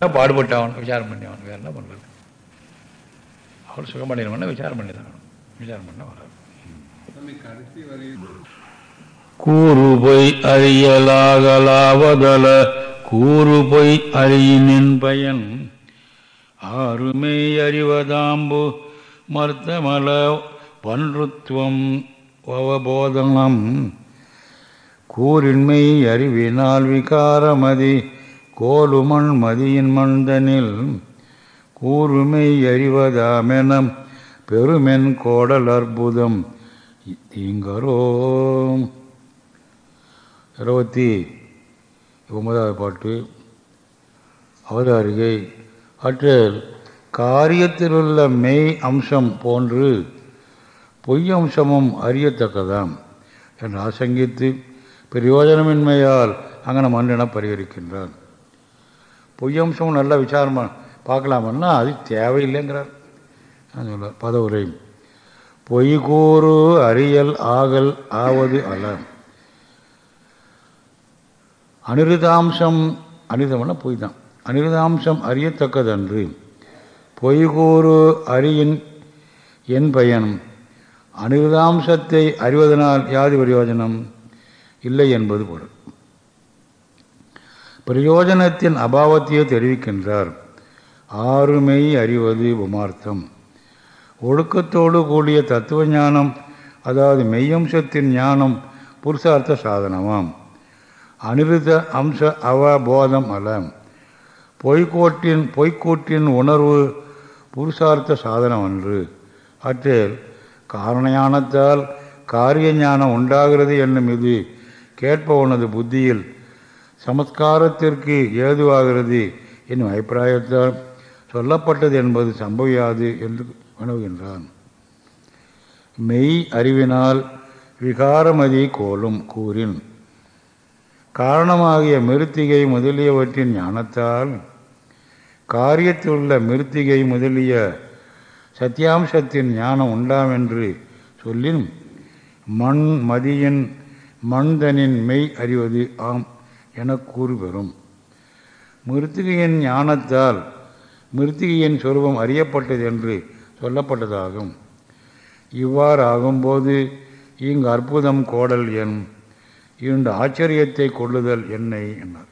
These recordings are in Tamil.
பாடுபட்டு அவன் விசாரம் பண்ணி வேற என்ன பண்ணுறது அவர் சுகம் விசாரம் பண்ணி தான் விசாரம் பண்ண வராது. கூறு பொய் அறியலாகலாவதல கூறு பொய் அறியினின் பயன் ஆறுமை அறிவதாம்பு மர்த்தமல பன்றுத்துவம் அவபோதனம். கூறின்மை அறிவினால் விகாரமதி கோலுமண் மதியின் மந்தனில் கூறுமை எறிவதாமெனம் பெருமென் கோடல் அற்புதம் தீங்கரோம் இருபத்தி ஒன்பதாவது பாட்டு. அவதாரிகை. அற்றில் காரியத்திலுள்ள மெய் அம்சம் போன்று பொய் அம்சமும் அறியத்தக்கதாம். என்று ஆசங்கித்து பிரயோஜனமின்மையால் அங்கன மன்னென பரிகரிக்கின்றான். பொய் அம்சம் நல்லா விசாரம் பார்க்கலாமன்னா அது தேவையில்லைங்கிறார். சொல்ல பதவுரை பொய் கூறு அறியல் ஆகல் ஆவது அல்ல. அனிருதாம்சம் அனிருதம்னா பொய் தான் அனிருதாம்சம் அறியத்தக்கதன்று. பொய்கூறு அறியின் என் பயன் அனிருதாம்சத்தை அறிவதனால் யாது பிரயோஜனம் இல்லை என்பது பொருள். பிரயோஜனத்தின் அபாவத்தையே தெரிவிக்கின்றார். ஆறுமை அறிவது உமார்த்தம். ஒழுக்கத்தோடு கூடிய தத்துவ ஞானம் அதாவது மெய்யம்சத்தின் ஞானம் புருஷார்த்த சாதனமாம். அனிருத அம்ச அவபோதம் அல்ல. பொய்கோட்டின் பொய்க்கூட்டின் உணர்வு புருஷார்த்த சாதனம் அன்று அற்றில் காரணயானத்தால் காரிய ஞானம் உண்டாகிறது என்னும் இது கேட்பவனது புத்தியில் சமஸ்காரத்திற்கு ஏதுவாகிறது என்னும் அபிப்பிராயத்தால் சொல்லப்பட்டது என்பது சம்பவியாது என்று வினவுகின்றான் மெய் அறிவினால் விகாரமதி கோலும் கூறின். காரணமாகிய மிருத்திகை முதலியவற்றின் ஞானத்தால் காரியத்தில் உள்ள மிருத்திகை முதலிய சத்தியாம்சத்தின் ஞானம் உண்டாம் என்று சொல்லின் மண் மதியின் மண்தனின் மெய் அறிவது ஆம். என கூறுபெறும். மிருத்திகையின் ஞானத்தால் மிருத்திகையின் சொருபம் அறியப்பட்டது என்று சொல்லப்பட்டதாகும். இவ்வாறு ஆகும்போது இங்கு அற்புதம் கோடல் என் இந்த ஆச்சரியத்தை கொள்ளுதல் என்னை என்னார்.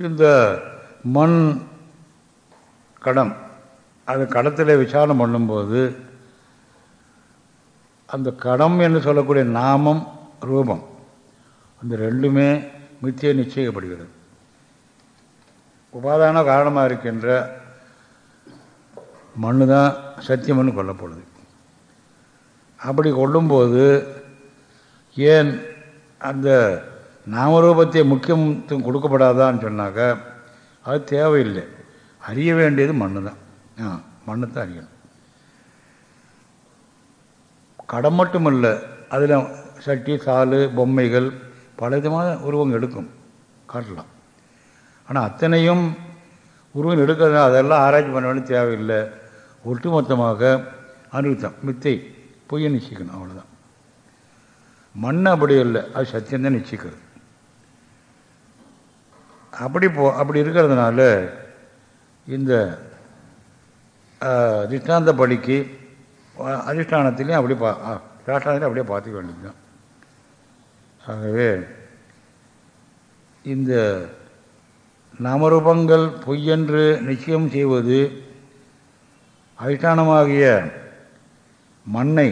இந்த மண் கடம் அது கடத்தில் விசாரணை பண்ணும்போது அந்த கடம் என்று சொல்லக்கூடிய நாமம் ரூபம் அந்த ரெண்டுமே மித்திய நிச்சயிக்கப்படுகிறது உபாதான காரணமாக இருக்கின்ற மண்ணு தான் சத்தியம்னு கொல்லப்படுது. அப்படி கொள்ளும்போது ஏன் அந்த நாமரூபத்தை முக்கியத்துவம் கொடுக்கப்படாதான்னு சொன்னாக்க அது தேவையில்லை. அறிய வேண்டியது மண்ணு தான் ஆ மண்ணு தான் அறியணும் கடம் மட்டும் இல்லை அதில் சட்டி சாலு பொம்மைகள் பல விதமான உருவம் எடுக்கும். காட்டலாம் ஆனால் அத்தனையும் உருவம் எடுக்கிறதுனால அதெல்லாம் ஆராய்ச்சி பண்ண வேண்டிய தேவையில்லை. ஒட்டுமொத்தமாக அனுத்தம் மித்தை பொய்யை நிச்சயிக்கணும் அவ்வளோதான் மண் அப்படி இல்லை அது சத்தியம்தான் நிச்சயிக்கிறது. அப்படி போ அப்படி இருக்கிறதுனால இந்த அதிஷ்டாந்த படிக்கு அதிஷ்டானத்திலையும் அப்படி பா அதிஷ்டானத்திலையும் அப்படியே பார்த்துக்க வேண்டியதுதான். ஆகவே இந்த நாமரூபங்கள் பொய்யென்று நிச்சயம் செய்வது அதிஷ்டானமாகிய மண்ணை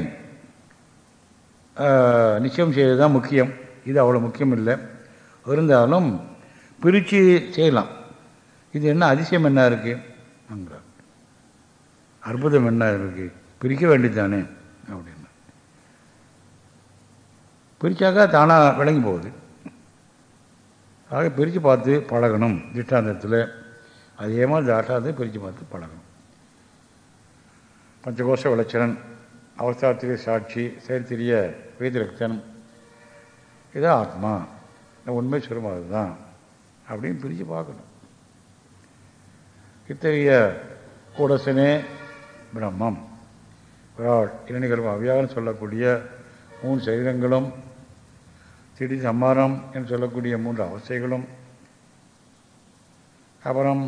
நிச்சயம் செய்வது தான் முக்கியம். இது அவ்வளோ முக்கியம் இல்லை இருந்தாலும் பிரித்து செய்யலாம். இது என்ன அதிசயம் என்ன இருக்குது அங்கே. அற்புதம் என்ன இருக்கு? பிரிக்க வேண்டியதானே அப்படின்னு. பிரித்தாக்கா தானாக விளங்கி போகுது. ஆக பிரித்து பார்த்து பழகணும். திஷ்டாந்தத்தில் அதே மாதிரி தாட்டாந்து பிரித்து பார்த்து பழகணும். பஞ்சகோஷ விளைச்சலன் அவஸ்தாத்திரிய சாட்சி செயற்திரிய வேதிரக்தன் இதான் ஆத்மா. உண்மை சுரமாக அதுதான் அப்படின்னு பிரித்து பார்க்கணும். இத்தகைய கூடசனே பிரம்மம். விராட் இரணிகர்மம் அவ்யாகன்னு சொல்லக்கூடிய மூன்று சரீரங்களும் திடி சம்மாரம் என்று சொல்லக்கூடிய மூன்று அவஸ்தைகளும் அப்புறம்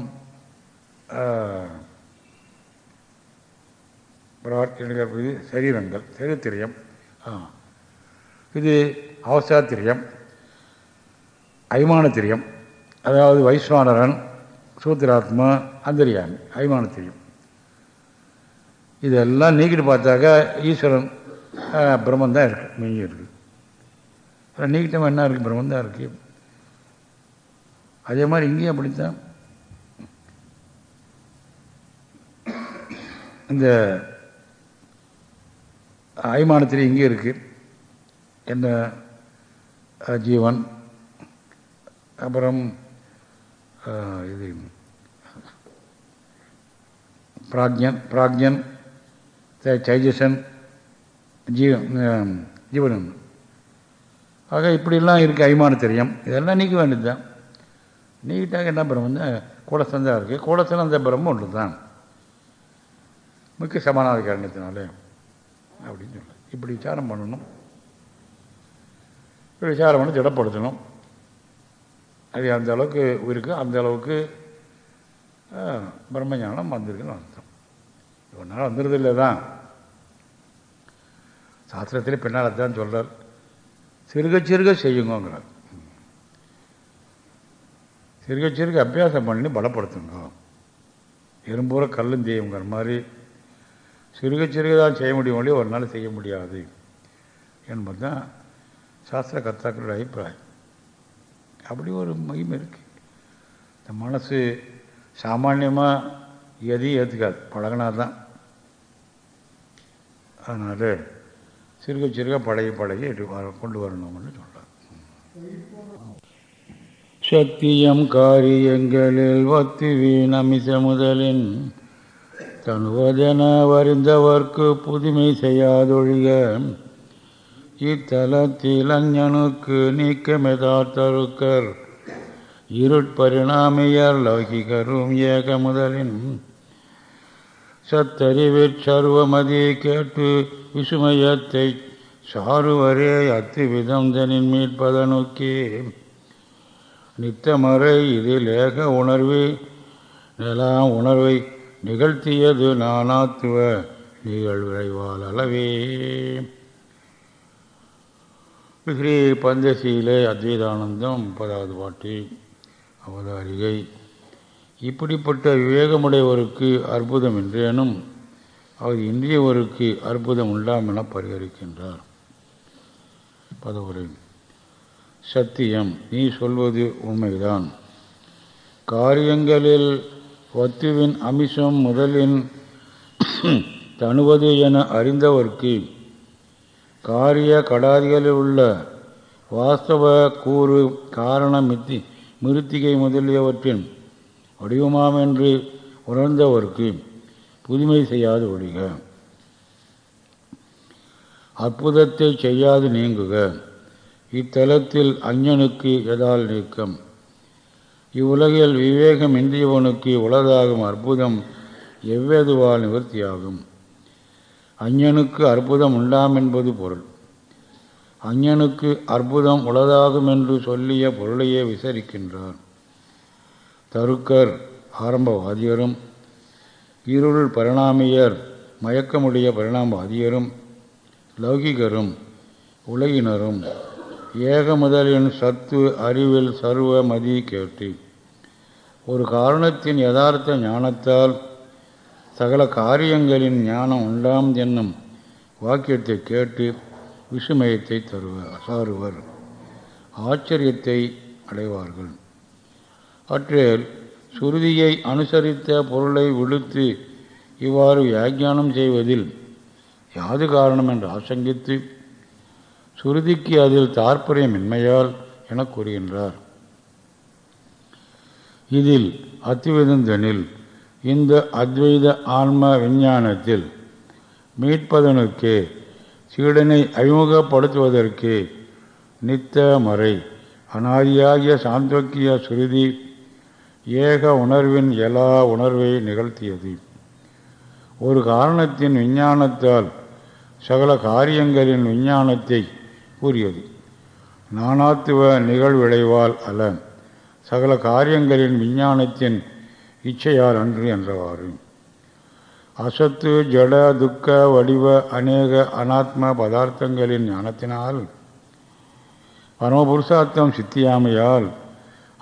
இது சரீரங்கள் சரீரத்திரியம். இது அவசாத்திரியம் அபிமானத்திரியம் அதாவது வைஸ்வானரன் சூத்திராத்மா அந்தரியாமி அபிமானத்திரியம். இதெல்லாம் நீக்கிட்டு பார்த்தாக்கா ஈஸ்வரன் பிரம்மன் தான் இருக்குது மெய்யும் இருக்குது அப்புறம் நீக்கிட்டமாக என்ன இருக்குது பிரம்மன் தான் இருக்குது அதே மாதிரி இங்கேயும் அப்படித்தான். இந்த ஐமானத்திலே இங்கே இருக்குது என்ன? ஜீவன். அப்புறம் இது பிராக்ஞன் பிராக்ஞன் தேஜசன் ஜீவன் ஜீவனம். ஆக இப்படிலாம் இருக்குது அபிமான தெரியும். இதெல்லாம் நீக்க வேண்டியது தான் நீக்கிட்டாக என்ன பிரம்மம் தான் தான் இருக்குது கூடசன் அந்த பிரம்மம் ஒன்று தான் முக்கிய சமானாத காரணத்தினாலே அப்படின்னு சொல்ல இப்படி விசாரம் பண்ணணும். இப்படி விசாரம் பண்ணி திடப்படுத்தணும். அது அந்த அளவுக்கு இருக்குது அந்த அளவுக்கு பிரம்மஞானம் வந்திருக்குன்னு ஒன்றால் நாள் இல்லை தான் சாஸ்திரத்தில் பின்னால் தான் சொல்கிறார் சிறுக சிறுக செய்யுங்கிறார் சிறுக சிறுக அபியாசம் பண்ணி பலப்படுத்துங்க. எறும்பூர கல்லும் செய்யுங்கிற மாதிரி சிறுக சிறுக தான் செய்ய முடியும் ஒழிய ஒரு நாள் செய்ய முடியாது என்பது தான் சாஸ்திர கர்த்தாக்களுடைய அபிப்பிராயம். அப்படி ஒரு மகிமை இருக்குது இந்த மனசு சாமானியமாக எதையும் ஏற்றுக்காது பழகினா தான் அதனால் சிறுக சிறுக பழகி பழகி கொண்டு வரணும்னு சொல்கிறார் சத்தியம் காரியங்களில் ஒத்து வீணமிச முதலின் தனுவதென வரிந்தவர்க்கு புதுமை செய்யாதொழிக. இத்தலத்தில் அஞ்ஞனுக்கு நீக்கமெதார்த்தருக்கர் இருட்பரிணாமியர் லௌகிகரும் ஏக முதலின் சத்தறிவிற் சர்வமதி கேட்டு விசுமயத்தை சாருவரே அத்துவிதம் தனின் நோக்கி நித்தமறை இதில் ஏக உணர்வு நிலாம் உணர்வை நிகழ்த்தியது நானாத்துவ நிகழ்விரைவால் அளவே. ஸ்ரீ பந்தசீலே அத்வைதானந்தம் முப்பதாவது பாட்டு அவதாரிகை. இப்படிப்பட்ட விவேகமுடையவருக்கு அற்புதம் என்றேனும் அவர் இன்றியவருக்கு அற்புதம் உண்டாம் என பரிகரிக்கின்றார். பதவுரை. சத்தியம் நீ சொல்வது உண்மைதான். காரியங்களில் வத்துவின் அமிஷம் முதலின் தணுவது என அறிந்தவர்க்கு காரிய கடாதிகளில் உள்ள வாஸ்தவ கூறு காரண மித்தி மிருத்திகை முதலியவற்றின் வடிவமாம் என்று புதுமை செய்யாது ஒழிக. அற்புதத்தை செய்யாது நீங்குக. இத்தலத்தில் அஞ்ஞனுக்கு எதால் நீக்கம்? இவ்வுலகில் விவேகம் இன்றியவனுக்கு உலகாகும் அற்புதம் எவ்வேதுவால் நிவர்த்தியாகும்? அஞ்ஞனுக்கு அற்புதம் உண்டாம் என்பது பொருள். அஞ்ஞனுக்கு அற்புதம் உளதாகும் என்று சொல்லிய பொருளையே விசரிக்கின்றான் தருக்கர் ஆரம்பவாதியரும் இருள் பரிணாமியர் மயக்கமுடைய பரிணாமவாதியரும் லௌகிகரும் உலகினரும் ஏக முதலின் சத்து அறிவில் சர்வ மதி கேட்டு. ஒரு காரணத்தின் யதார்த்த ஞானத்தால் சகல காரியங்களின் ஞானம் உண்டாம் என்னும் வாக்கியத்தை கேட்டு விசுமயத்தை தருவர் சாருவர். ஆச்சரியத்தை அடைவார்கள். அற்றில் சுருதியை அனுசரித்த பொருளை விடுத்து இவ்வாறு வியாக்கியானம் செய்வதில் யாது காரணம் என்று ஆசங்கித்து சுருதிக்கு அதில் தாற்பயமின்மையால் என கூறுகின்றார். இதில் அத்துவிதந்தனில் இந்த அத்வைத ஆன்ம விஞ்ஞானத்தில் மீட்பதனுக்கு சீடனை அறிமுகப்படுத்துவதற்கு நித்த மறை அனாதியாகிய சாந்தோக்கிய சுருதி ஏக உணர்வின் எல்லா உணர்வை நிகழ்த்தியது. ஒரு காரணத்தின் விஞ்ஞானத்தால் சகல காரியங்களின் விஞ்ஞானத்தை கூறியது. நானாத்துவ நிகழ்விளைவால் அல்ல சகல காரியங்களின் விஞ்ஞானத்தின் இச்சையால் அன்று என்றவாறு. அசத்து ஜட துக்க வடிவ அநேக அனாத்ம பதார்த்தங்களின் ஞானத்தினால் பரமபுருஷார்த்தம் சித்தியாமையால்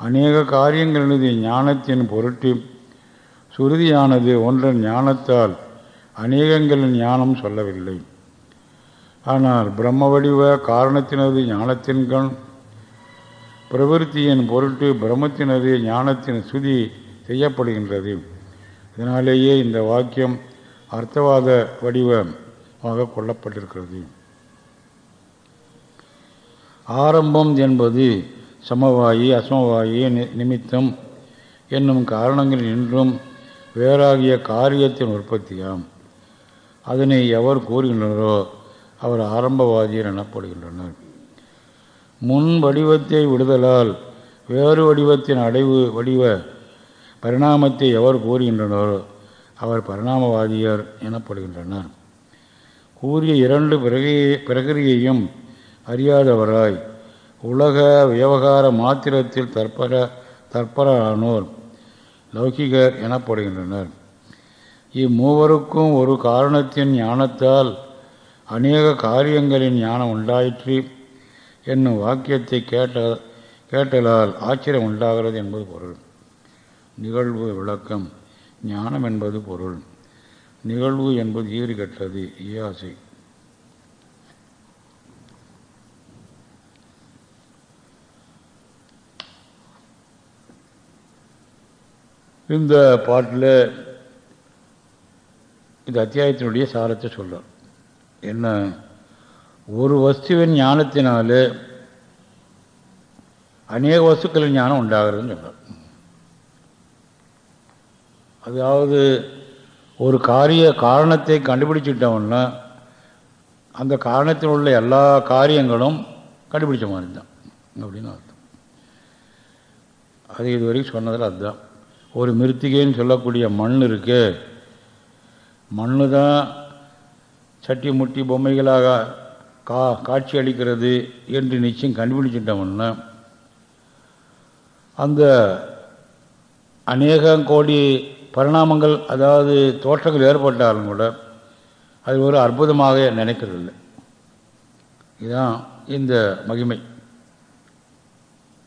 அநேக காரியங்களினது ஞானத்தின் பொருட்டு சுருதியானது ஒன்றன் ஞானத்தால் அநேகங்களின் ஞானம் சொல்லவில்லை. ஆனால் பிரம்ம வடிவ காரணத்தினது ஞானத்தின் கண் பொருட்டு பிரம்மத்தினது ஞானத்தின் சுதி செய்யப்படுகின்றது. இதனாலேயே இந்த வாக்கியம் அர்த்தவாத வடிவமாக கொள்ளப்பட்டிருக்கிறது. ஆரம்பம் என்பது சமவாயி அசமவாயி நிமித்தம் என்னும் காரணங்கள் இன்றும் வேறாகிய காரியத்தின் உற்பத்தியாம். அதனை எவர் கூறுகின்றனரோ அவர் ஆரம்பவாதியர் எனப்படுகின்றனர். முன் வடிவத்தை விடுதலால் வேறு வடிவத்தின் அடைவு வடிவ பரிணாமத்தை எவர் கூறுகின்றனரோ அவர் பரிணாமவாதியர் எனப்படுகின்றனர். கூறிய இரண்டு பிறகு பிரகிரியையும் அறியாதவராய் உலக விவகார மாத்திரத்தில் தற்பர தற்பரானோர் லௌகிகர் எனப்படுகின்றனர். இம்மூவருக்கும் ஒரு காரணத்தின் ஞானத்தால் அநேக காரியங்களின் ஞானம் உண்டாயிற்று என்னும் வாக்கியத்தை கேட்ட கேட்டலால் ஆச்சரியம் உண்டாகிறது என்பது பொருள். நிகழ்வு விளக்கம். ஞானம் என்பது பொருள். நிகழ்வு என்பது ஈறுகட்டது இயாசை இந்த பாட்டில் இந்த அத்தியாயத்தினுடைய சாரத்தை சொல்கிறார் என்ன? ஒரு வஸ்துவின் ஞானத்தினால அநேக வஸ்துக்களின் ஞானம் உண்டாகிறதுன்னு சொல்கிறார் அதாவது ஒரு காரிய காரணத்தை கண்டுபிடிச்சிட்டோம்னா அந்த காரணத்தில் உள்ள எல்லா காரியங்களும் கண்டுபிடிச்ச மாதிரி தான் அப்படின்னு அர்த்தம். அது இது வரைக்கும் சொன்னதில் அதுதான். ஒரு மிருத்திகைன்னு சொல்லக்கூடிய மண் இருக்கு. மண் தான் சட்டி முட்டி பொம்மைகளாக கா காட்சி அளிக்கிறது என்று நிச்சயம் கண்டுபிடிச்சிட்டோம்னா அந்த அநேகம் கோடி பரிணாமங்கள் அதாவது தோற்றங்கள் ஏற்பட்டாலும் கூட அது ஒரு அற்புதமாக நினைக்கிறதில்லை. இதுதான் இந்த மகிமை.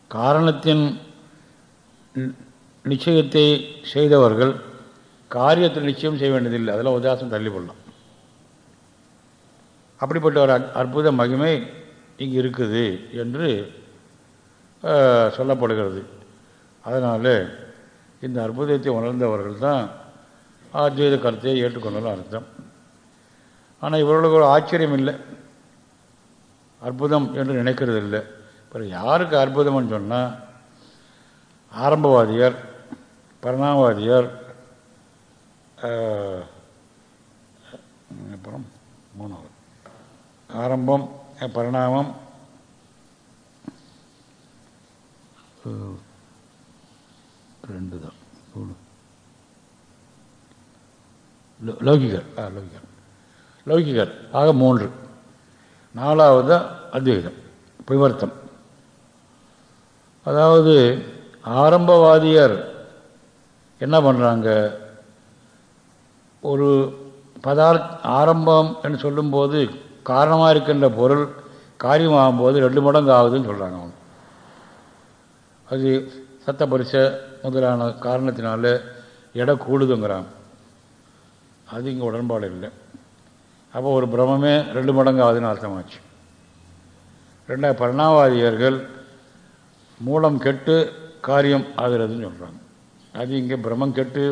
காரணத்தின் நிச்சயத்தை செய்தவர்கள் காரியத்தில் நிச்சயம் செய்ய வேண்டியதில்லை. அதெல்லாம் உதாசம் தள்ளி போடலாம். அப்படிப்பட்ட ஒரு அற்புத மகிமை இங்கு இருக்குது என்று சொல்லப்படுகிறது. அதனால் இந்த அற்புதத்தை உணர்ந்தவர்கள் தான் அத்வைத கருத்தை ஏற்றுக்கொண்டாலும் அர்த்தம். ஆனால் இவர்களுக்கு ஒரு ஆச்சரியம் இல்லை. அற்புதம் என்று நினைக்கிறது இல்லை. பிறகு யாருக்கு அற்புதம்னு சொன்னால் ஆரம்பவாதியர் பரிணாமவாதியர் அப்புறம் மூணாவது. ஆரம்பம் பரிணாமம். ரெண்டு தான் மூணு. லௌகிகர். ஆ லௌகிகர். லௌகிகர். ஆக மூன்று. நாலாவது அத்வைதம் பிவர்த்தம். அதாவது ஆரம்பவாதியர் என்ன பண்ணுறாங்க ஒரு பதார்த் ஆரம்பம் என்று சொல்லும்போது காரணமாக இருக்கின்ற பொருள் காரியமாகும்போது ரெண்டு மடங்கு ஆகுதுன்னு சொல்கிறாங்க அவங்க. அது சத்த பரிச முதலான காரணத்தினால எடை கூடுதுங்கிறான் அது இங்கே உடன்பாடு இல்லை. அப்போ ஒரு பிரமமே ரெண்டு மடங்கு ஆகுதுன்னு அர்த்தமாச்சு. ரெண்டாவது பரணாவாதியர்கள் மூலம் கெட்டு காரியம் ஆகிறதுன்னு சொல்கிறாங்க அது இங்கே பிரம்மம் கெட்டு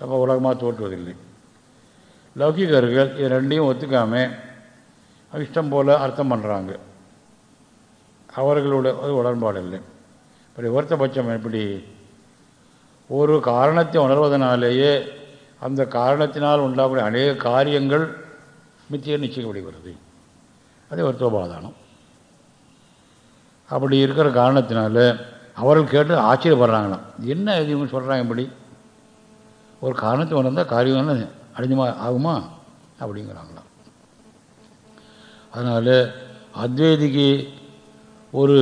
ரொம்ப உலகமாக தோற்றுவதில்லை. லௌகிகர்கள் இது ரெண்டையும் ஒத்துக்காமல் இஷ்டம் போல் அர்த்தம் பண்ணுறாங்க அவர்களோட உடன்பாடு இல்லை. இப்படி ஒருத்தபட்சம் எப்படி? ஒரு காரணத்தை உணர்வதனாலேயே அந்த காரணத்தினால் உண்டாகக்கூடிய அநேக காரியங்கள் மித்திய நிச்சயிக்கப்படுகிறது. அது ஒருத்தோபாதானம் அப்படி இருக்கிற காரணத்தினால அவர்கள் கேட்டு ஆச்சரியப்படுறாங்களாம். என்ன இவங்க சொல்கிறாங்க இப்படி? ஒரு காரணத்தை உணர்ந்தால் காரியம் அடிஞ்சமா ஆகுமா? அப்படிங்கிறாங்களாம். அதனால் அத்வைதிக்கு ஒரு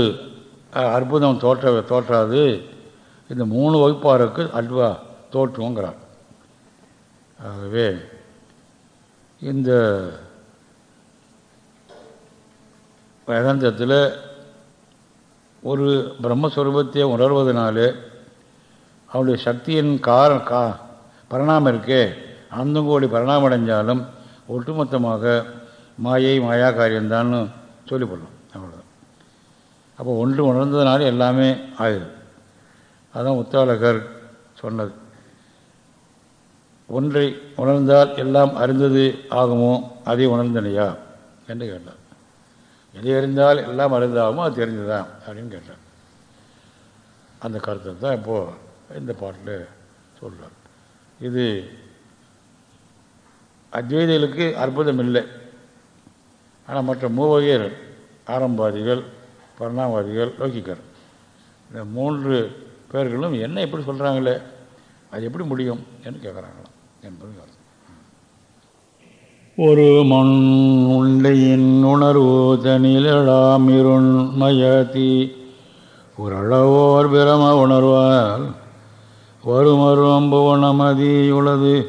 அற்புதம் தோற்ற தோற்றாது. இந்த மூணு வகுப்பாருக்கு அல்வா தோற்றுங்கிறார் ஆகவே இந்த வேதாந்தத்தில் ஒரு பிரம்மஸ்வரூபத்தை உணர்வதனாலே அவனுடைய சக்தியின் கார கா பரிணாமம் இருக்கே. அந்தங்கோடி பரிணாமம் அடைஞ்சாலும் ஒட்டுமொத்தமாக மாயை மாயா காரியம்தான்னு சொல்லிப்படலாம் அவ்வளோதான் அப்போ ஒன்று உணர்ந்ததுனால எல்லாமே ஆயுது. அதுதான் உத்தாலகர் சொன்னது. ஒன்றை உணர்ந்தால் எல்லாம் அறிந்தது ஆகுமோ? அதை உணர்ந்தனையா? என்று கேட்டார். எது அறிந்தால் எல்லாம் அறிந்தாகுமோ அது தெரிஞ்சுதான் அப்படின்னு கேட்டார் அந்த கருத்தை தான் இப்போது இந்த பாட்டில் சொல்கிறார் இது அத்வைதிகளுக்கு அற்புதம் இல்லை ஆனால் மற்ற மூவகையர் ஆரம்பாதிகள் பரணாவாதிகள் லோகிக்கர் இந்த மூன்று பேர்களும் என்ன எப்படி சொல்கிறாங்களே அது எப்படி முடியும்? என்று கேட்குறாங்களாம் என்பது ஒரு மண் உண்டையின் உணர்வு தனிலடாமிருண்மயதி உரளவோர் பிரம உணர்வால் வருமரும் புவனமதி உளது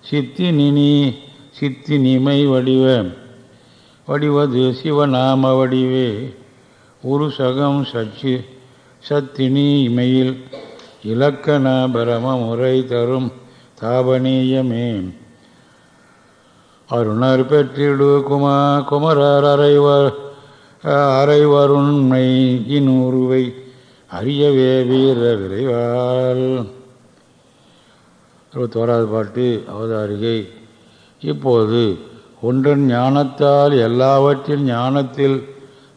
சித்தி நினி சித்தி நிமை வடிவ. வடிவது சிவநாம வடிவே. ஒரு சகம் சச்சி சத்தினி இமையில். இலக்கண பிரம முறை தரும் தாபனீயமே அருணர் பெற்றிடு குமா குமரர் அறைவர் அறைவருண்மை இன்னுருவை அறியவே வீர விரைவால் இருபத்தோராவது பாட்டு அவதாரிகை. இப்போது ஒன்றன் ஞானத்தால் எல்லாவற்றின் ஞானத்தில்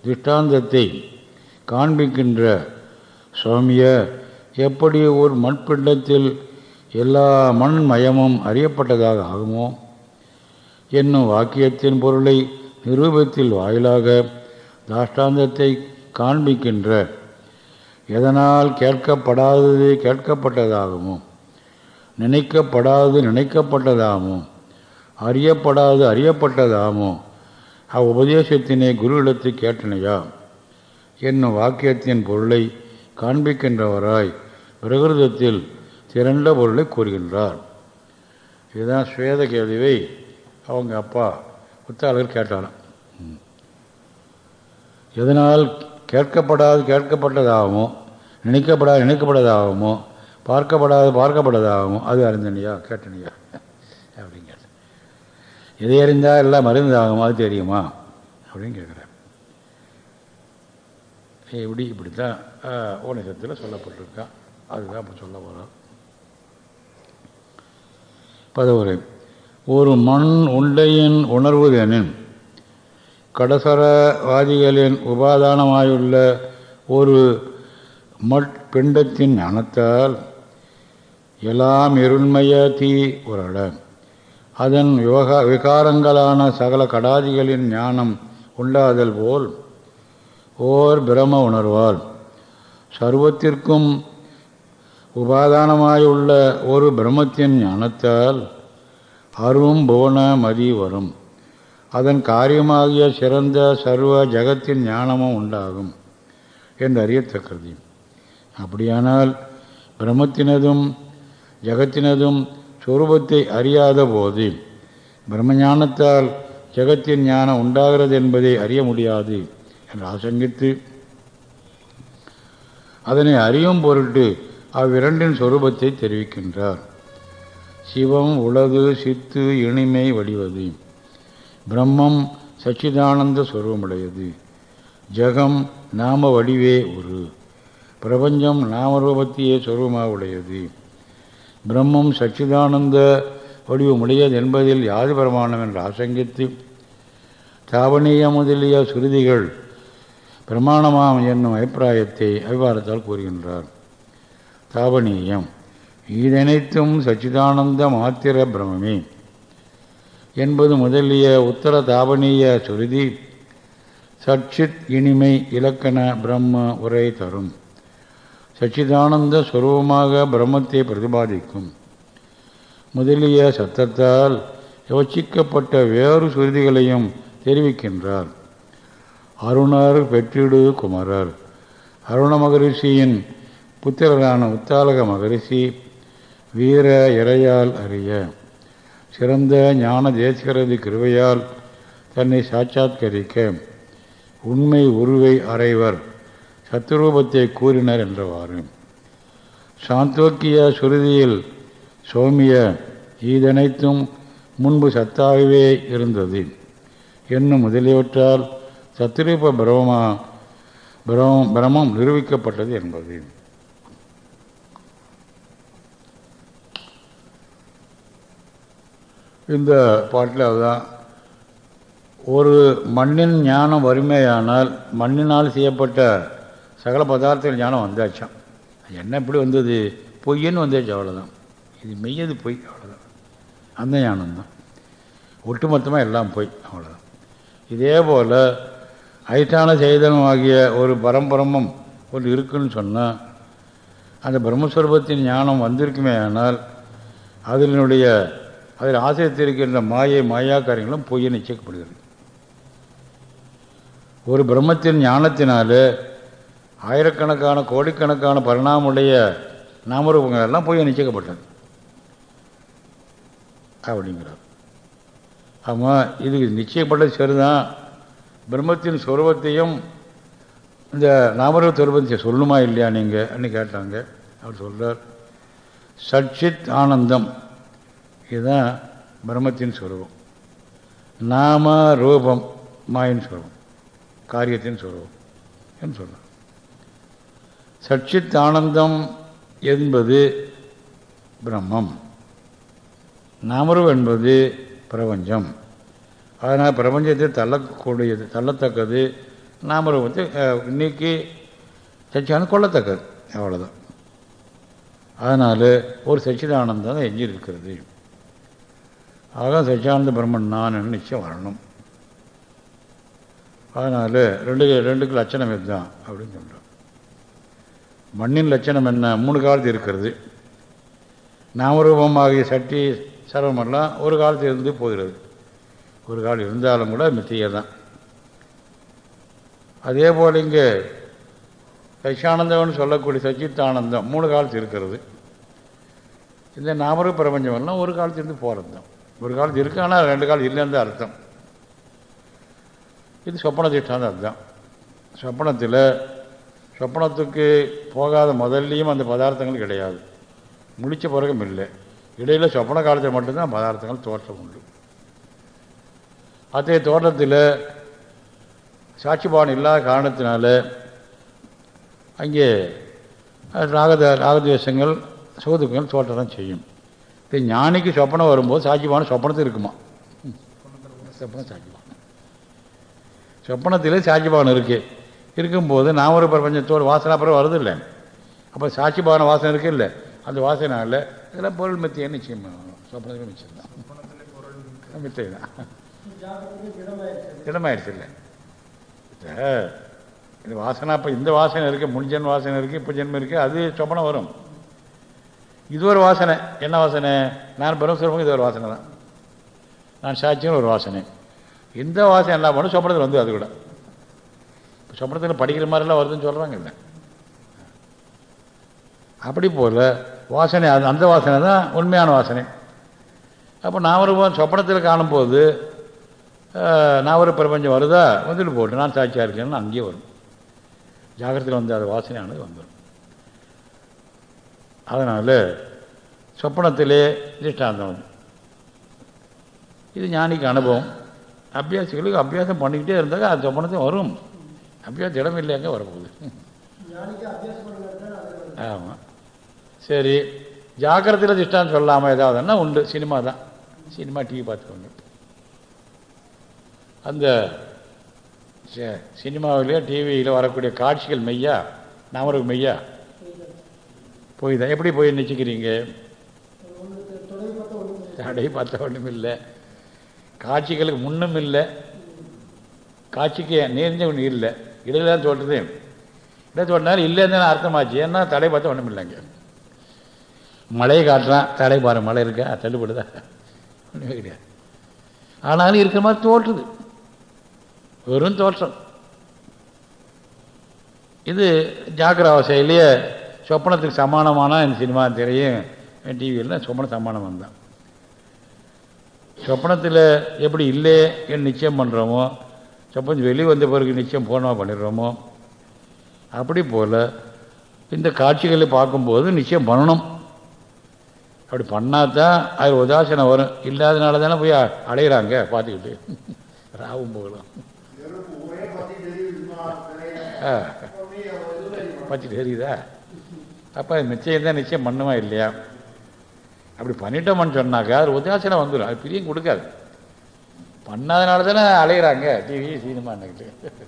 திஷ்டாந்தத்தை காண்பிக்கின்ற சுவாமிய எப்படி ஒரு மண்பிண்டத்தில் எல்லா மண்மயமும் அறியப்பட்டதாக ஆகுமோ? என்னும் வாக்கியத்தின் பொருளை நிரூபத்தில் வாயிலாக தாஷ்டாந்தத்தை காண்பிக்கின்ற எதனால் கேட்கப்படாதது கேட்கப்பட்டதாகவும் நினைக்கப்படாது நினைக்கப்பட்டதாமோ அறியப்படாது அறியப்பட்டதாமோ அவ்வுபதேசத்தினை குருவிடத்து கேட்டனையா? என்னும் வாக்கியத்தின் பொருளை காண்பிக்கின்றவராய் பிரகிருதத்தில் திரண்ட பொருளை கூறுகின்றார். இதுதான் ஸ்வேத கேள்வியை அவங்க அப்பா புத்தாளர் கேட்டாராம். எதனால் கேட்கப்படாது கேட்கப்பட்டதாகவும் நினைக்கப்படாது நினைக்கப்பட்டதாகவும் பார்க்கப்படாது பார்க்கப்பட்டதாகவும் அது அறிந்தனியா கேட்டனியா அப்படின்னு கேட்டேன் எதை அறிந்தால் எல்லாம் மருந்தாகும் அது தெரியுமா அப்படின்னு கேட்குறேன் இப்படி இப்படி தான் உலகத்தில் சொல்லப்பட்டிருக்கான் அதுதான் இப்போ சொல்ல போகிறோம் பதவுரை. ஒரு மண் உண்டையின் உணர்வுதெனின் கடசரவாதிகளின் உபாதானமாயுள்ள ஒரு மட்பிண்டத்தின் ஞானத்தால் எல்லாம் இருண்மைய தீ உரட. அதன் விவகா விகாரங்களான சகல கடாதிகளின் ஞானம் உண்டாதல் போல் ஓர் பிரம உணர்வால். சர்வத்திற்கும் உபாதானமாயுள்ள ஒரு பிரம்மத்தின் ஞானத்தால் அரும் புவன மதி வரும். அதன் காரியமாகிய சிறந்த சர்வ ஜகத்தின் ஞானமும் உண்டாகும் என்று அறியத்தக்கது. அப்படியானால் பிரம்மத்தினதும் ஜகத்தினதும் சொரூபத்தை அறியாத போது பிரம்மஞானத்தால் ஜகத்தின் ஞானம் உண்டாகிறது என்பதை அறிய முடியாது என்று ஆசங்கித்து அதனை அறியும் பொருட்டு அவ்விரண்டின் சொரூபத்தை தெரிவிக்கின்றார். சிவம் உலகு சித்து இனிமை வடிவது. பிரம்மம் சச்சிதானந்த சுரூபமுடையது. ஜகம் நாம வடிவே ஒரு பிரபஞ்சம் நாமரூபத்தையே சுரூபமாக உடையது. பிரம்மம் சச்சிதானந்த வடிவமுடையது என்பதில் யாது பிரமாணம் என்று ஆசங்கித்து தாவணீய முதலிய சுருதிகள் பிரமாணமாம் என்னும் அபிப்பிராயத்தை அபிவாரத்தால் கூறுகின்றார். தாவணீயம் இதனைத்தும் சச்சிதானந்த மாத்திர பிரமே என்பது முதலிய உத்தர தாபனீய சுருதி. சச்சித் இனிமை இலக்கண பிரம்ம உரை தரும். சச்சிதானந்த சுரூபமாக பிரம்மத்தை பிரதிபாதிக்கும். முதலிய சத்தத்தால் யோசிக்கப்பட்ட வேறு சுருதிகளையும் தெரிவிக்கின்றார். அருணர் பெற்றிடு குமரர். அருண மகரிஷியின் புத்திரரான உத்தாலக மகரிஷி வீர இறையால் அறிய. சிறந்த ஞான தேசிகரது கிருவையால் தன்னை சாட்சாத்கரிக்க. உண்மை உருவை அறைவர் சத்துரூபத்தை கூறினர் என்றவாறு. சாந்தோக்கிய சுருதியில் சோமிய ஈதனைத்தும் முன்பு சத்தாகவே இருந்தது. என்னும் முதலியவற்றால் சத்ருப பிரமமா பிரமம் பிரமம் நிரூபிக்கப்பட்டது என்பது. இந்த பாட்டில் அதுதான். ஒரு மண்ணின் ஞானம் வறுமையானால் மண்ணினால் செய்யப்பட்ட சகல பதார்த்தங்கள் ஞானம் வந்தாச்சான் என்ன இப்படி வந்தது? பொய்யன்னு வந்தாச்சு அவ்வளோதான் இது மெய்யது பொய் அவ்வளோதான் அந்த ஞானம்தான். ஒட்டுமொத்தமாக எல்லாம் பொய் அவ்வளோதான் இதே போல் ஐட்டான சைதனம் ஆகிய ஒரு பரம்பரமும் ஒன்று இருக்குன்னு சொன்னால் அந்த பிரம்மஸ்வரூபத்தின் ஞானம் வந்திருக்குமே ஆனால் அதனுடைய அதில் ஆசிரியத்திருக்கின்ற மாயை மாயா காரியங்களும் பொய்யை நிச்சயிக்கப்படுகிறது ஒரு பிரம்மத்தின் ஞானத்தினால் ஆயிரக்கணக்கான கோடிக்கணக்கான பரிணாமுடைய நாமரூபங்கள் எல்லாம் பொய்யை நிச்சயிக்கப்பட்டது அப்படிங்கிறார். ஆமாம் இது நிச்சயப்பட்டது சரிதான். பிரம்மத்தின் சொருபத்தையும் இந்த நாமரூப சொருபத்தை சொல்லணுமா இல்லையா நீங்கள் அப்படின்னு கேட்டாங்க. அவர் சொல்கிறார் சட்சித் ஆனந்தம். இதுதான் பிரம்மத்தின் ஸ்வரூபம் நாம ரூபம் மாயின் ஸ்வரூபம் காரியத்தின் ஸ்வரூபம் என்று சொல்கிறார் சட்சித் ஆனந்தம் என்பது பிரம்மம். நாமரூபம் என்பது பிரபஞ்சம். அதனால் பிரபஞ்சத்தை தள்ளக்கூடியது தள்ளத்தக்கது நாமரூபத்தை இன்னைக்கு சச்சியானது கொள்ளத்தக்கது அவ்வளோதான் அதனால் ஒரு சச்சிதானந்தம் தான் எஞ்சி இருக்கிறது அதுதான் சச்சியானந்த பிரம்மன் நான் நிச்சயம் வரணும். அதனால் ரெண்டு ரெண்டுக்கு லட்சணம் இதுதான் அப்படின்னு சொல்கிறோம் மண்ணின் லட்சணம் என்ன? மூணு காலத்து இருக்கிறது. நாமரூபமாகிய சட்டி சர்வமெல்லாம் ஒரு காலத்தில் இருந்து போகிறது. ஒரு காலம் இருந்தாலும் கூட மித்தியை தான். அதே போல் இங்கே சச்சியானந்தம்னு சொல்லக்கூடிய சச்சித்தானந்தம் மூணு காலத்து இருக்கிறது. இந்த நாமரூப பிரபஞ்சமெல்லாம் ஒரு காலத்திலிருந்து போகிறது தான் ஒரு காலத்து இருக்கு ஆனால் ரெண்டு காலம் இல்லைன்னு அர்த்தம். இது சொப்பன திஷ்டாந்த அர்த்தம் சொப்பனத்தில் சொப்பனத்துக்கு போகாத முதல்லையும் அந்த பதார்த்தங்கள் கிடையாது. முடித்த பிறகும் இல்லை. இடையில் சொப்பன காலத்தில் மட்டும்தான் பதார்த்தங்கள் தோற்றம் உண்டு. அத்தகைய தோற்றத்தில் சாட்சிபான் இல்லாத காரணத்தினால அங்கே ராகத ராகத்வேஷங்கள் சுகதுக்கங்கள் தோற்றம் தான் செய்யும். இப்போ ஞானிக்கு சொப்பனம் வரும்போது சாட்சிபானம் சொப்பனத்தில் இருக்குமா? சொப்பனம் சாட்சிபானம் சொப்பனத்தில் சாட்சிபானம் இருக்குது இருக்கும்போது நான் ஒரு பிரபஞ்சத்தோடு வாசனை அப்புறம் வருது இல்லை அப்போ சாட்சிபான வாசனை இருக்கு இல்லை. அந்த வாசனால் இதெல்லாம் பொருள் மித்தியை நிச்சயம் சொப்பனத்தில் மிச்சம் தான். மித்தை தான் திடமாயிடுச்சு இல்லை. இந்த வாசனை அப்போ இந்த வாசனை இருக்குது முன்ஜென் வாசனை இருக்குது இப்போ ஜென்மம் இருக்குது அது சொப்பனம் வரும். இது ஒரு வாசனை. என்ன வாசனை? நான் பிரம்மஸ்வரமும் இது ஒரு வாசனை தான். நான் சாட்சியும் ஒரு வாசனை. இந்த வாசனை என்ன பண்ணும் சொப்பனத்தில் வந்து அது கூட. சொப்பனத்தில் படிக்கிற மாதிரிலாம் வருதுன்னு சொல்கிறாங்க இல்லை. அப்படி போல் வாசனை அது அந்த வாசனை தான் உண்மையான வாசனை. அப்போ நான் ஒரு சொப்பனத்தில் காணும்போது நான் ஒரு பிரபஞ்சம் வருதா? வந்துட்டு போட்டு நான் சாட்சியாக இருக்கேன்னு அங்கேயே வரும். ஜாகிரத்தில் வந்து அது வாசனையானது வந்துடும் அதனால் சொப்பனத்திலே திஷ்டாந்தம் வந்து இது ஞானிக்கு அனுபவம். அபியாசிகளுக்கு அபியாசம் பண்ணிக்கிட்டே இருந்தாங்க அது சொப்பனத்தையும் வரும். அபியாசம் இடம் இல்லையாங்க வரப்போகுது? ஆமாம் சரி. ஜாக்கிரத்தில் திஷ்டாந்தம் சொல்லாமல் ஏதாவதுன்னா உண்டு? சினிமா தான். சினிமா டிவி பார்த்துக்கோங்க. அந்த சினிமாவிலேயே டிவியில் வரக்கூடிய காட்சிகள் மெய்யா? நாமருக்கு மெய்யா? போய் தான் எப்படி போய் நினச்சிக்கிறீங்க? தடை பார்த்த ஒன்றும் இல்லை. காட்சிகளுக்கு முன்னும் இல்லை. காட்சிக்கு நேர்ந்த ஒன்று இல்லை. இடையில தான் சொல்கிறது இதை சொன்னாலும் இல்லைன்னு அர்த்தமாச்சு. ஏன்னா தடை பார்த்தா ஒன்றும் இல்லைங்க. மழையை காட்டுறான். தடை பாரு மழை இருக்கா? தள்ளுபடுதா? ஒன்றுமே கிடையாது. ஆனாலும் இருக்கிற மாதிரி தோற்றுது. வெறும் தோற்றம். இது ஜாக்கிர அவசையிலேயே சொப்பனத்துக்கு சமானமான சினிமா திரையும் டிவியில் சொப்பன சமானம் தான். சொப்பனத்தில் எப்படி இல்லை என்று நிச்சயம் பண்ணுறோமோ சொப்பனம் வெளியே வந்த பிறகு நிச்சயம் போனோமா பண்ணிடுறோமோ அப்படி போல் இந்த காட்சிகளை பார்க்கும்போது நிச்சயம் பண்ணணும். அப்படி பண்ணால் தான் அது உதாசனம் வரும். இல்லாதனால தானே போய் அடையிறாங்க பார்த்துக்கிட்டு. ராவும் போகலாம் ஆ. பச்சு தெரியுதா? அப்போ நிச்சயம் தான் நிச்சயம் பண்ணுமா இல்லையா? அப்படி பண்ணிட்டோம்னு சொன்னாக்கா அது உதாசனம் வந்துடும் அது பிரியும் கொடுக்காது. பண்ணாதனால தானே அலையிறாங்க. டிவி சினிமான்னுக்கிட்டு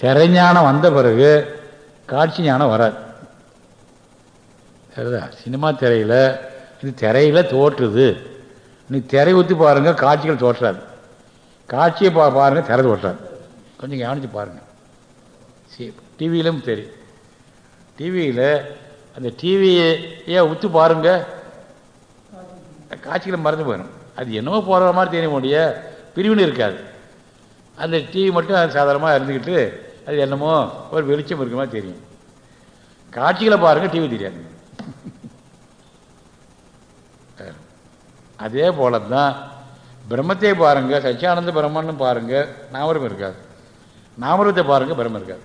திரைஞானம் வந்த பிறகு காட்சி ஞானம் வராது. சரிதா? சினிமா திரையில் இது திரையில் தோற்றுது. நீ திரை ஊற்றி பாருங்கள் காட்சிகள் தோற்றாது. காட்சியை பா பாருங்கள் திரை தோற்றாது. கொஞ்சம் கவனித்து பாருங்கள் சரி டிவியிலும் சரி. டிவியில் அந்த டிவியை உத்து பாருங்க. காட்சிகளை மறந்து போயிடும். அது என்னமோ போகிற மாதிரி தெரிய முடிய பிரிவுன்னு இருக்காது. அந்த டிவி மட்டும் அது சாதாரணமாக இருந்துக்கிட்டு அது என்னமோ ஒரு வெளிச்சம் இருக்க மாதிரி தெரியும். காட்சிகளை பாருங்கள் டிவி தெரியாது. அதே போல தான் பிரம்மத்தை பாருங்கள் சச்சியானந்த பிரம்மன்னு பாருங்கள் நாமரம் இருக்காது. நாமரத்தை பாருங்கள் பிரம்மம் இருக்காது.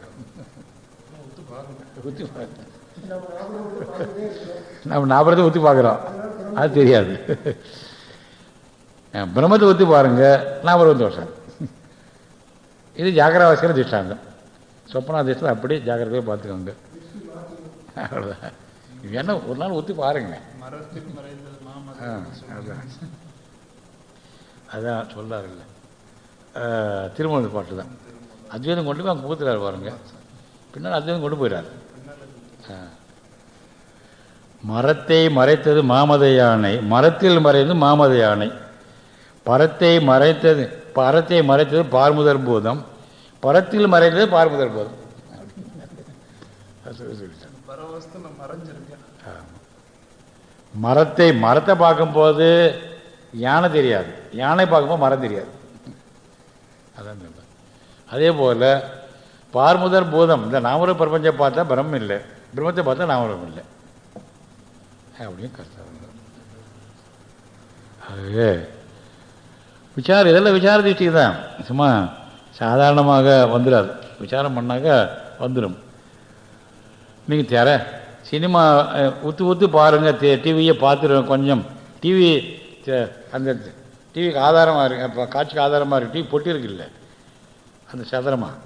ஊற்றி நம்ம நாமரத்தை ஊற்றி பார்க்குறோம். அது தெரியாது. பிரம்மத்தை ஊற்றி பாருங்க நாமரம் தோஷம் இது ஜாகிரவாசியில் திஷ்டாந்தம். சொப்பனா திஷ்டம் அப்படி ஜாக்கிரதையாக பார்த்துக்கோங்க. அவ்வளோதான் என்ன ஒரு நாள் ஊற்றி பாருங்க அதுதான் அதான். சொல்லாருல்ல திருமண பாட்டு தான். அத்வைதம் கொண்டு போய் அங்கே பூத்துறாரு பாருங்க. பின்னால் அத்வைதம் கொண்டு போயிடாரு மரத்தை மறைத்தது மாமத யானை மரத்தில் மறைந்தது மாமத யானை. பரத்தை மறைத்தது பரத்தை மறைத்தது பார்முதல் பூதம் பரத்தில் மறைந்தது பார்முதல் பூதம். மரத்தை மரத்தை பார்க்கும்போது யானை தெரியாது. யானை பார்க்கும்போது மரம் தெரியாது. அதான் அதே போல் பார்முதல் பூதம் இந்த நாமர பிரபஞ்சம் பார்த்தா பிரம்மம் இல்லை. பிரம்மத்தை பார்த்தா நாமரம் இல்லை அப்படின்னு கருத்து ஆகவே விசாரம் இதெல்லாம் விசார திருஷ்டி தான். சும்மா சாதாரணமாக வந்துடாது விசாரம் பண்ணாக்க வந்துடும் நீங்கள் தர. சினிமா ஊற்று ஊற்று பாருங்கள் டிவியை பார்த்துருவேன் கொஞ்சம். டிவி அந்த டிவிக்கு ஆதாரமாக இருக்கு. இப்போ காட்சிக்கு ஆதாரமாக இருக்குது டிவி பொட்டி இருக்குல்ல அந்த சதுரமாக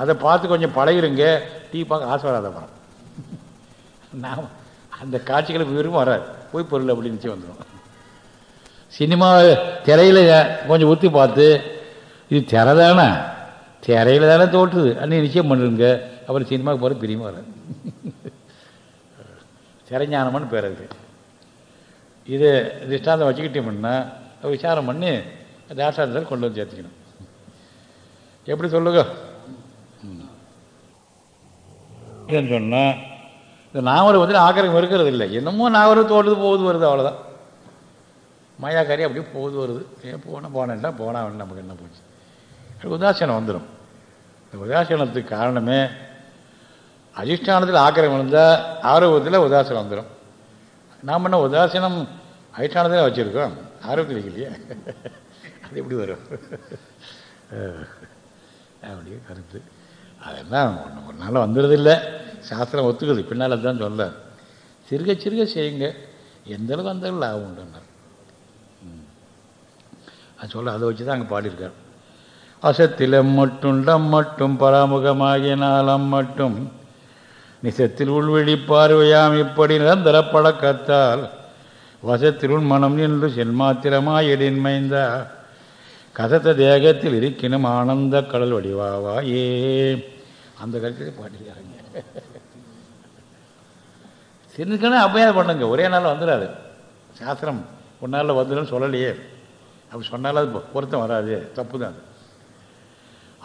அதை பார்த்து கொஞ்சம் பழகிருங்க. டிவி பார்க்க ஆசை வராத அப்புறம் நான் அந்த காட்சிகளுக்கு விரும்பம் வராது. போய் பொருள் அப்படின்னு வந்துடும் சினிமா திரையில் கொஞ்சம் ஊற்றி பார்த்து இது திரை தானே திரையில் தானே தோற்றுது. அன்னைக்கு நிச்சயம் பண்ணுங்க. அப்புறம் சினிமாவுக்கு போகிற பிரியமாக வராது. திரைஞானம்னு பேர் இருக்கு இது திஷ்டாந்தம் வச்சுக்கிட்டோம்னா விசாரம் பண்ணி தாசாரத்தில் கொண்டு வந்து சேர்த்துக்கணும். எப்படி சொல்லுங்க? சொன்னால் இந்த நாவல் வந்து ஆக்கிரகம் இருக்கிறது இல்லை என்னமோ நாவல் தோடுது போகுது வருது அவ்வளோதான் மாயாக்காரி அப்படியே போகுது வருது. ஏன் போனால் போனேன்னா போனா நமக்கு என்ன போச்சு? உதாசீனம் வந்துடும் இந்த உதாசீனத்துக்கு காரணமே அதிஷ்டானத்தில் ஆக்கிரகம் இருந்தால் ஆரோக்கியத்தில் உதாசனம் வந்துடும் நாம் என்ன உதாசீனம் அதிஷ்டானத்தில் வச்சுருக்கோம்? ஆரோக்கியம் இல்லையா. அது எப்படி வரும்? அப்படியே கருத்து. அதெல்லாம் ஒன்று ஒரு நாள் வந்துடுறதில்லை. சாஸ்திரம் ஒத்துக்குது. பின்னால் தான் சொல்ல. சிறுக சிறுக செய்யுங்க. எந்த அளவுக்கு அந்த அளவு லாபம் உண்டுன்னார். அது சொல்ல அதை வச்சு தான் அங்கே பாடியிருக்கார். அசத்திலம் மட்டும் டம் மட்டும் பராமுகமாகினாலம் மட்டும். நிசத்தில் உள்வெளி பார்வையாம் இப்படி நிரந்தர பழக்கத்தால் வசத்திலுள் மனம் நின்று சென்மாத்திரமாய் எடின்மைந்தா கசத்த தேகத்தில் இருக்கினும் ஆனந்த கடல் வடிவாவாயே. அந்த கருத்தில் பாட்டிருக்காங்க சின்னக்கணும் அப்பயே பண்ணுங்க. ஒரே நாளில் வந்துடாது. சாஸ்திரம் ஒரு நாளில் வந்துடும் சொல்லலையே. அப்படி சொன்னாலும் அது பொருத்தம் வராது. தப்பு தான் அது.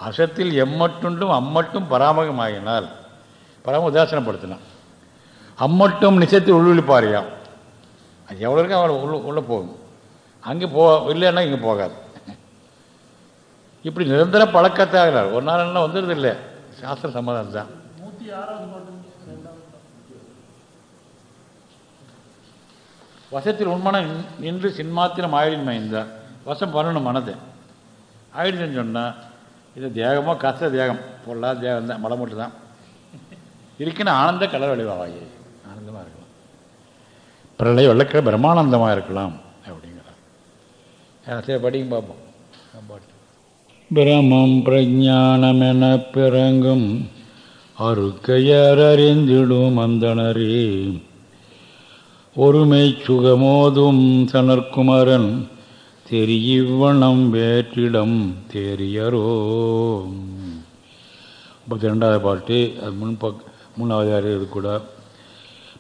அசத்தில் எம்மட்டுண்டும் அம்மட்டும் பராமகமாகினால் பராம உதாசனப்படுத்தலாம் அம்மட்டும் நிச்சயத்தில் உள்வெளிப்பாரியாம் அது எவ்வளோ இருக்கோ அவ்வளோ உள்ள உள்ளே போகும். அங்கே போ இல்லைன்னா இங்கே போகாது. இப்படி நிரந்தர பழக்கத்தாகிறார் ஒரு நாள் என்ன வந்துடுது இல்லை சாஸ்திர சமாதானம் தான் நூற்றி ஆறாவது பாட்டு ரெண்டாவது வசத்தில் உண்மனம் நின்று சின்மாத்திரம் ஆயிடின் மயந்தார் வசம் பண்ணணும் மனது. ஆயிடுச்சுன்னு சொன்னால் இது தேகமோ கஷ்ட தேகம். பொல்லாத தேகம் தான் மலமுட்டு தான். இருக்குன்னு ஆனந்த கலர் வழிவாகி ஆனந்தமாக இருக்கலாம். பிரளய வெள்ளக்கிற பிரம்மானந்தமாக இருக்கலாம் அப்படிங்கிறார். சரி படிங்க பார்ப்போம் பாட்டு. பிரமம் பிரஜானமென பிறங்கும் அருக்கையர் அறிந்திடும் அந்தனரே ஒருமை சுகமோதும் சனற்குமரன் தெரியிவனம் வேற்றிடம் தெரியரோ முப்பத்தி ரெண்டாவது பாட்டு அது முன்பக் மூணாவது அறிவு கூட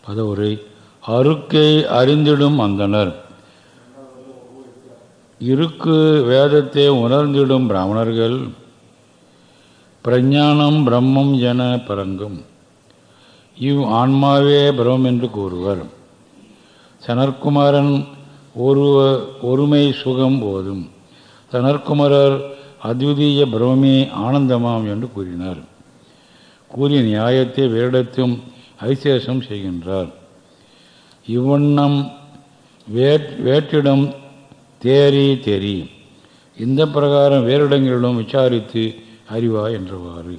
பதவுரை அருக்கை அறிந்திடும் அந்தனர். இருக்கு வேதத்தை உணர்ந்திடும் பிராமணர்கள் பிரஞானம் பிரம்மம் என பரங்கும் இவ் ஆன்மாவே பிரம்மம் என்று கூறுவர். சனற்குமாரன் ஒரு ஒருமை சுகம் போதும். சனற்குமரர் அத்விதீய பிரமே ஆனந்தமாம் என்று கூறினார். கூறிய நியாயத்தை வேடத்தும் ஐசேஷம் செய்கின்றார். இவ்வண்ணம் வேற்றிடம் தேரி தெரி இந்த பிரகாரம் வேறிடங்களிலும் விசாரித்து அறிவா என்றவாறு.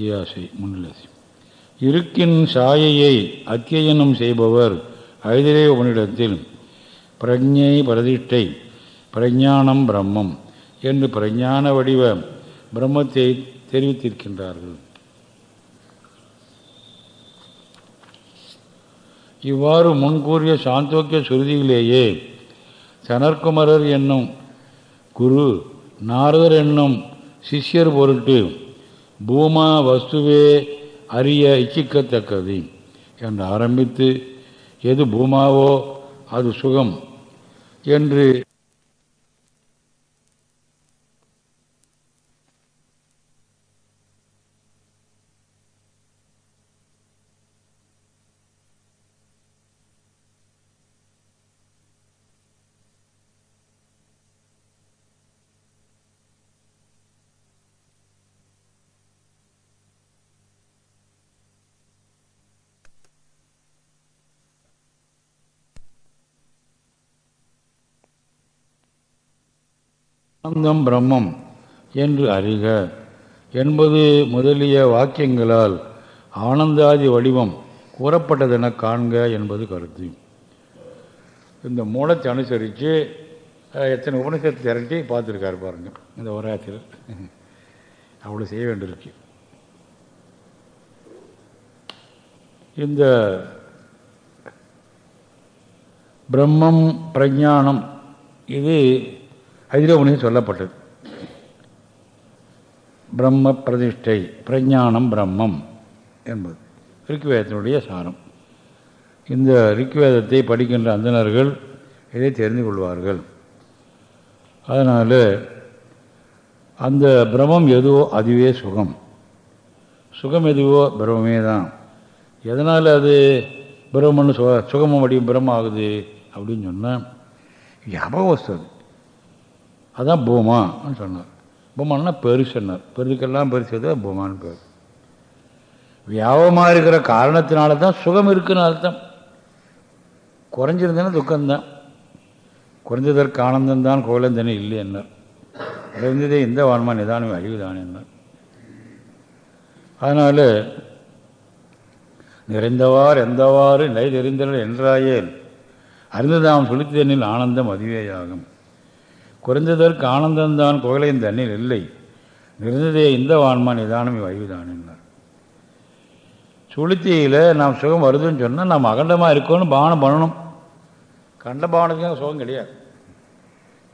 இயாசை முன்னிலசி இருக்கின் சாயையை அத்தியனம் செய்பவர் ஐதரே உபனிடத்தில் பிரஜை பிரதிஷ்டை பிரஞானம் பிரம்மம் என்று பிரஞான வடிவ பிரம்மத்தை தெரிவித்திருக்கின்றார்கள். இவ்வாறு முன்கூறிய சாந்தோக்கிய சுருதியிலேயே சனற்குமரர் என்னும் குரு நாரதர் என்னும் சிஷ்யர் பொருட்டு பூமா வஸ்துவே அறிய இச்சிக்கத்தக்கது என்று ஆரம்பித்து எது பூமாவோ அது சுகம் என்று அந்தம் பிரம்மம் என்று அறிக என்பது முதலிய வாக்கியங்களால் ஆனந்தாதி வடிவம் கூறப்பட்டதென காண்க என்பது கருத்து. இந்த மூலத்தை அனுசரித்து எத்தனை உபனிஷத்தை திரட்டி பார்த்துருக்காரு பாருங்கள் இந்த உரையாத்தில் அவ்வளோ செய்ய வேண்டியிருக்கு. இந்த பிரம்மம் பிரஞானம் இது ஹைதராபுனியில் சொல்லப்பட்டது. பிரம்ம பிரதிஷ்டை பிரஜானம் பிரம்மம் என்பது. ரிக்வேதத்தினுடைய சாரம். இந்த ரிக்வேதத்தை படிக்கின்ற அந்தனர்கள் இதை தெரிந்து கொள்வார்கள். அதனால் அந்த பிரமம் எதுவோ அதுவே சுகம். சுகம் எதுவோ பிரம்மே தான். எதனால் அது பிரம்மன்னு சு சுகமம் அடி பிரம்ம ஆகுது அப்படின்னு சொன்னால் ஞாபக வஸ்து அது அதுதான் பூமான்னு சொன்னார். பூமான்னா பெருசுன்னார். பெருசுக்கெல்லாம் பெருசு தான் பூமான்னு பேர். வியாபமாக இருக்கிற காரணத்தினால தான் சுகம் இருக்குன்னு அர்த்தம். குறைஞ்சிருந்தேன்னா துக்கம்தான். குறைஞ்சதற்கு ஆனந்தம்தான் கோலம் தானே இல்லை என்ன குறைந்ததே இந்த வான்மா நிதானம் அழிவுதான் என்ன அதனால் நிறைந்தவாறு எந்தவாறு நிலை தெரிந்தனர் என்றாயேல் அறிந்ததாம் சுழித்தனில் ஆனந்தம் அதுவேயாகும். குறைந்ததற்கு ஆனந்தந்தான் குகலையின் தண்ணில் இல்லை. நிறைந்ததே இந்த வான்மா நிதானம் அறிவுதான் என்றார் சுளுத்தியில் நாம் சுகம் வருதுன்னு சொன்னால் நாம் அகண்டமாக இருக்கோன்னு பானம் பண்ணணும். கண்ட பாவனத்துக்கு சுகம் கிடையாது?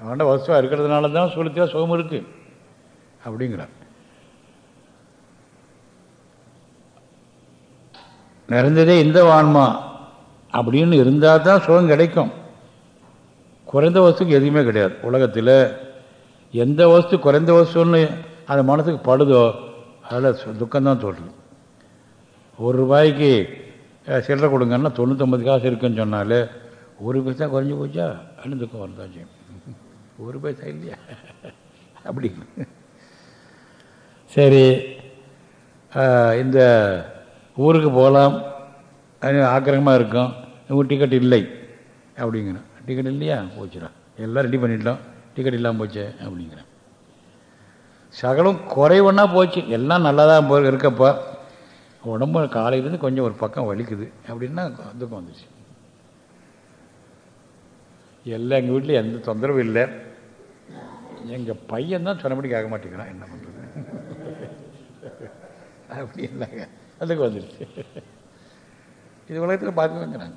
அகண்ட வசுவாக இருக்கிறதுனால தான் சுளுத்தியாக சுகம் இருக்குது அப்படிங்கிறார். நிறைந்ததே இந்த வான்மா அப்படின்னு இருந்தால் தான் சுகம் கிடைக்கும். குறைந்த வஸ்துக்கு எதுவுமே கிடையாது. உலகத்தில் எந்த வஸ்து குறைந்த வஸ்துன்னு அந்த மனசுக்கு படுதோ அதில் துக்கம்தான் தோற்று ஒரு ரூபாய்க்கு அஹ், சில்லறை கொடுங்கன்னா தொண்ணூற்றொம்பது காசு இருக்குன்னு சொன்னாலே ஒரு பைசா குறைஞ்சி போச்சா? அப்படின்னு துக்கம் வரதான் செய்யும் ஒரு பைசா இல்லையா? அப்படி. சரி இந்த ஊருக்கு போகலாம். ஆக்கிரகமாக இருக்கும். உங்கள் டிக்கெட் இல்லை. அப்படிங்கிறேன். டிக்கெட் இல்லையா? போச்சுடா. எல்லாம் ரெடி பண்ணிட்டோம். டிக்கெட் இல்லாமல் போச்சே அப்படிங்கிறேன். சகலம் குறைவுன்னா போச்சு. எல்லாம் நல்லா தான் போ இருக்கப்போ. உடம்பு காலையிலேருந்து கொஞ்சம் ஒரு பக்கம் வலிக்குது. அப்படின்னா துக்கம் வந்துச்சு எல்லாம் எங்கள் வீட்டில் எந்த தொந்தரவும் இல்லை. எங்கள் பையன் தான் சொன்னபடி கேட்க மாட்டேங்கிறான். என்ன பண்ணுறது அப்படி இல்லைங்க. அதுக்கு வந்துடுச்சு இது உலகத்தில் பார்க்கணுங்கிறாங்க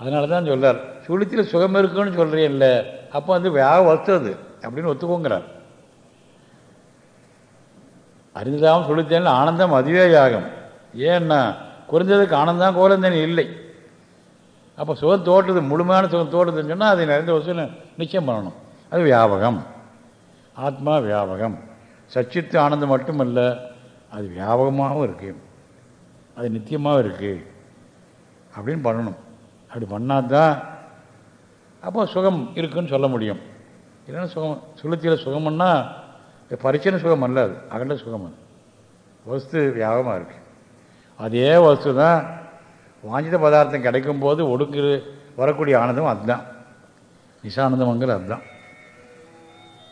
அதனால தான் சொல்கிறார் சுளுத்தில் சுகம் இருக்குன்னு சொல்கிறேன் இல்லை அப்போ வந்து வியாக வஸ்து அப்படின்னு ஒத்துக்கோங்கிறார். அறிந்ததாகவும் சுளுத்தேன் ஆனந்தம் அதுவே யாகம். ஏன்னா குறைஞ்சதுக்கு ஆனந்தம் கோலந்தன் இல்லை. அப்போ சுகம் தோற்றுது முழுமையான சுகம் தோற்றுதுன்னு சொன்னால் அதை நிறைந்த வசூல் நிச்சயம் பண்ணணும். அது வியாபகம். ஆத்மா வியாபகம். சச்சித்து ஆனந்தம் மட்டுமல்ல அது வியாபகமாகவும் இருக்குது அது நித்தியமாகவும் இருக்குது அப்படின்னு பண்ணணும். அப்படி பண்ணால் தான் அப்போ சுகம் இருக்குன்னு சொல்ல முடியும். இல்லைன்னா சுகம் சுளுத்தியில் சுகம்னா பரிச்சனை சுகம் அல்ல அது. அகண்ட சுகம் அது. வஸ்து வியாபகமாக இருக்குது அதே வஸ்து தான் வாஞ்சித பதார்த்தம் கிடைக்கும் போது ஒடுக்கு வரக்கூடிய ஆனந்தம் அதுதான். நிசானந்தமங்கள் அதுதான்.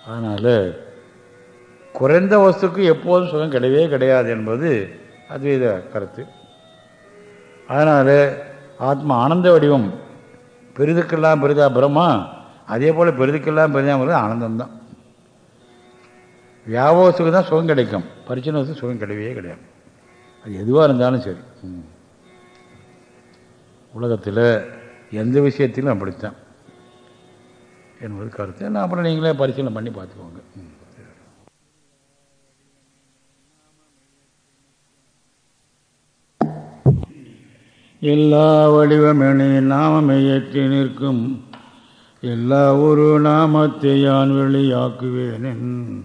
அதனால் குறைந்த வஸ்துக்கு எப்போதும் சுகம் கிடையவே கிடையாது என்பது அத்வைத கருத்து. அதனால் ஆத்மா ஆனந்த வடிவம். பெரிதுக்கெல்லாம் பெரிதா பிரம்மா அதே போல் பெரிதுக்கெல்லாம் பெரிதாங்கிறது ஆனந்தம்தான். வியாபோகத்துக்கு தான் சுகம் கிடைக்கும். பரிச்சனை சுகம் கிடையவே கிடையாது. அது எதுவாக இருந்தாலும் சரி. ம். உலகத்தில் எந்த விஷயத்திலும் அப்படித்தான். என்பது கருத்து. நான் அப்புறம் நீங்களே பரிசீலனை பண்ணி பார்த்துக்கோங்க. எல்லா வடிவமெனி நாமமே நிற்கும். எல்லா ஒரு நாமத்தை யான் வெளியாக்குவேனென்?